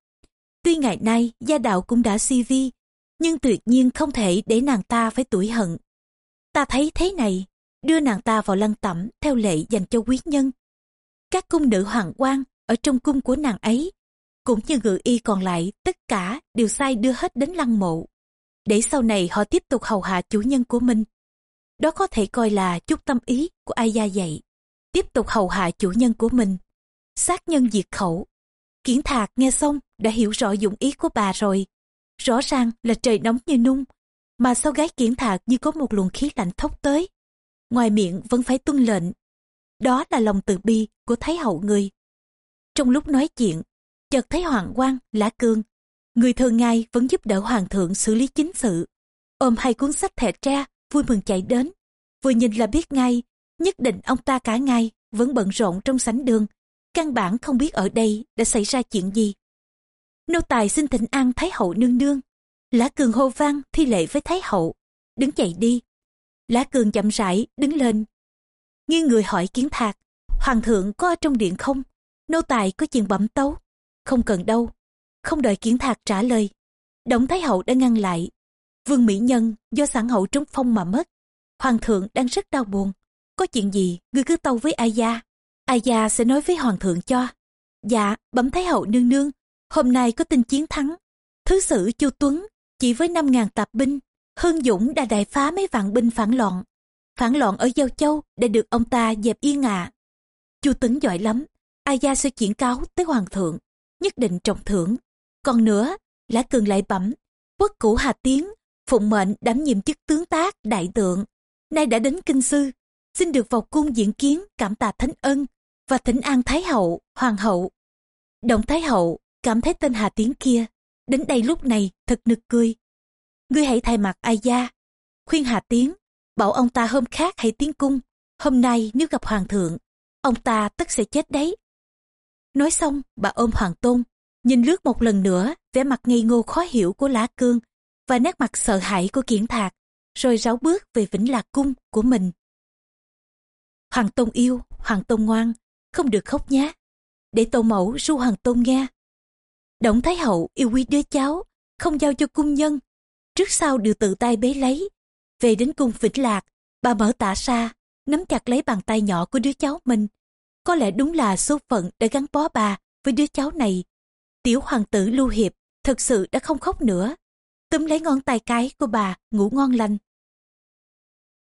Tuy ngày nay gia đạo cũng đã si vi, nhưng tuyệt nhiên không thể để nàng ta phải tuổi hận. Ta thấy thế này, đưa nàng ta vào lăng tẩm theo lệ dành cho quý nhân. Các cung nữ hoàng quan ở trong cung của nàng ấy, cũng như ngự y còn lại, tất cả đều sai đưa hết đến lăng mộ. Để sau này họ tiếp tục hầu hạ chủ nhân của mình. Đó có thể coi là chút tâm ý của ai gia dạy. Tiếp tục hầu hạ chủ nhân của mình. Sát nhân diệt khẩu. Kiển thạc nghe xong đã hiểu rõ dụng ý của bà rồi. Rõ ràng là trời nóng như nung, mà sau gái kiển thạc như có một luồng khí lạnh thốc tới. Ngoài miệng vẫn phải tuân lệnh. Đó là lòng từ bi của Thái hậu người. Trong lúc nói chuyện, chợt thấy Hoàng quang Lã Cương. Người thường ngày vẫn giúp đỡ Hoàng thượng xử lý chính sự. Ôm hai cuốn sách thẻ tra, vui mừng chạy đến. Vừa nhìn là biết ngay, nhất định ông ta cả ngày vẫn bận rộn trong sảnh đường. Căn bản không biết ở đây đã xảy ra chuyện gì. Nô tài xin thịnh an Thái hậu nương nương. Lã Cường hô vang, thi lệ với Thái hậu. Đứng dậy đi. Lã Cường chậm rãi, đứng lên. Nghiêng người hỏi kiến thạc. Hoàng thượng có ở trong điện không? nô tài có chuyện bẩm tấu không cần đâu không đợi kiến thạc trả lời, đống thái hậu đã ngăn lại vương mỹ nhân do sản hậu trúng phong mà mất hoàng thượng đang rất đau buồn có chuyện gì ngươi cứ tâu với ai gia ai gia sẽ nói với hoàng thượng cho dạ bẩm thái hậu nương nương hôm nay có tin chiến thắng thứ sử chu tuấn chỉ với 5.000 tạp binh, Hưng Dũng đã đại phá mấy vạn binh phản loạn. Phản loạn ở Giao Châu đã được ông ta dẹp yên ạ. Chu Tấn giỏi lắm, a Gia sẽ chuyển cáo tới Hoàng thượng, nhất định trọng thưởng. Còn nữa, Lã Cường lại bẩm, quốc cũ Hà Tiến, phụng mệnh đảm nhiệm chức tướng tác, đại tượng. Nay đã đến Kinh Sư, xin được vào cung diễn kiến cảm tạ thánh ân và thỉnh an Thái Hậu, Hoàng Hậu. Động Thái Hậu cảm thấy tên Hà Tiến kia, đến đây lúc này thật nực cười. Ngươi hãy thay mặt ai gia, khuyên Hà Tiến, bảo ông ta hôm khác hãy tiến cung. Hôm nay nếu gặp Hoàng thượng, ông ta tất sẽ chết đấy. Nói xong, bà ôm Hoàng Tôn, nhìn lướt một lần nữa vẻ mặt ngây ngô khó hiểu của lá Cương và nét mặt sợ hãi của Kiển Thạc, rồi ráo bước về Vĩnh Lạc Cung của mình. Hoàng Tôn yêu, Hoàng Tôn ngoan, không được khóc nhé. Để tổ mẫu ru Hoàng Tôn nghe. Động Thái Hậu yêu quý đứa cháu, không giao cho cung nhân. Trước sau đều tự tay bế lấy. Về đến cung Vĩnh Lạc, bà mở tạ ra, nắm chặt lấy bàn tay nhỏ của đứa cháu mình. Có lẽ đúng là số phận đã gắn bó bà với đứa cháu này. Tiểu hoàng tử Lưu Hiệp thật sự đã không khóc nữa. Túm lấy ngón tay cái của bà ngủ ngon lành.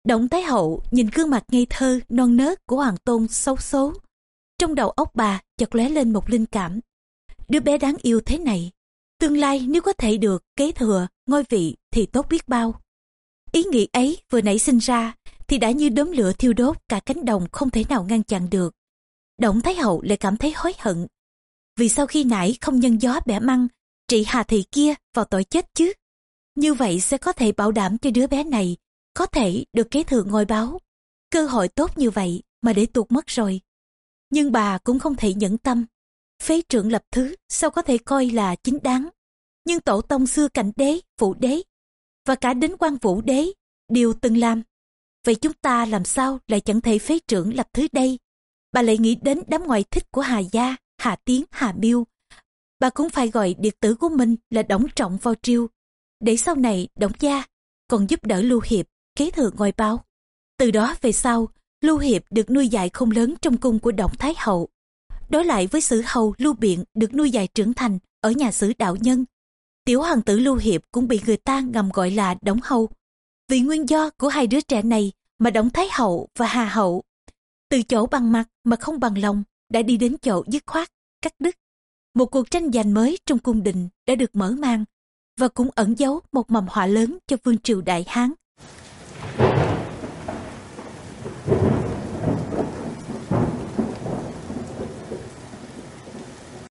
Động Thái Hậu nhìn gương mặt ngây thơ, non nớt của Hoàng Tôn xấu số. Trong đầu óc bà chợt lóe lên một linh cảm. Đứa bé đáng yêu thế này, tương lai nếu có thể được kế thừa, ngôi vị thì tốt biết bao. Ý nghĩ ấy vừa nảy sinh ra thì đã như đốm lửa thiêu đốt cả cánh đồng không thể nào ngăn chặn được. Động Thái Hậu lại cảm thấy hối hận. Vì sau khi nãy không nhân gió bẻ măng, trị Hà Thị kia vào tội chết chứ. Như vậy sẽ có thể bảo đảm cho đứa bé này có thể được kế thừa ngôi báo. Cơ hội tốt như vậy mà để tuột mất rồi. Nhưng bà cũng không thể nhẫn tâm. Phế trưởng lập thứ sao có thể coi là chính đáng. Nhưng tổ tông xưa cảnh đế, phụ đế và cả đến quan vũ đế đều từng làm. Vậy chúng ta làm sao lại chẳng thể phế trưởng lập thứ đây? Bà lại nghĩ đến đám ngoại thích của Hà Gia, Hà Tiến, Hà Miêu. Bà cũng phải gọi điệt tử của mình là Đổng Trọng vào triều. Để sau này Đổng Gia còn giúp đỡ Lưu Hiệp kế thừa ngôi báo. Từ đó về sau, Lưu Hiệp được nuôi dạy không lớn trong cung của Đổng Thái Hậu. Đối lại với sử hầu Lưu Biện được nuôi dạy trưởng thành ở nhà sử đạo nhân. Tiểu hoàng tử Lưu Hiệp cũng bị người ta ngầm gọi là Đống Hầu. Vì nguyên do của hai đứa trẻ này mà đống Thái Hậu và Hà Hậu từ chỗ bằng mặt mà không bằng lòng đã đi đến chỗ dứt khoát, cắt đứt. Một cuộc tranh giành mới trong cung đình đã được mở mang và cũng ẩn giấu một mầm họa lớn cho vương triều Đại Hán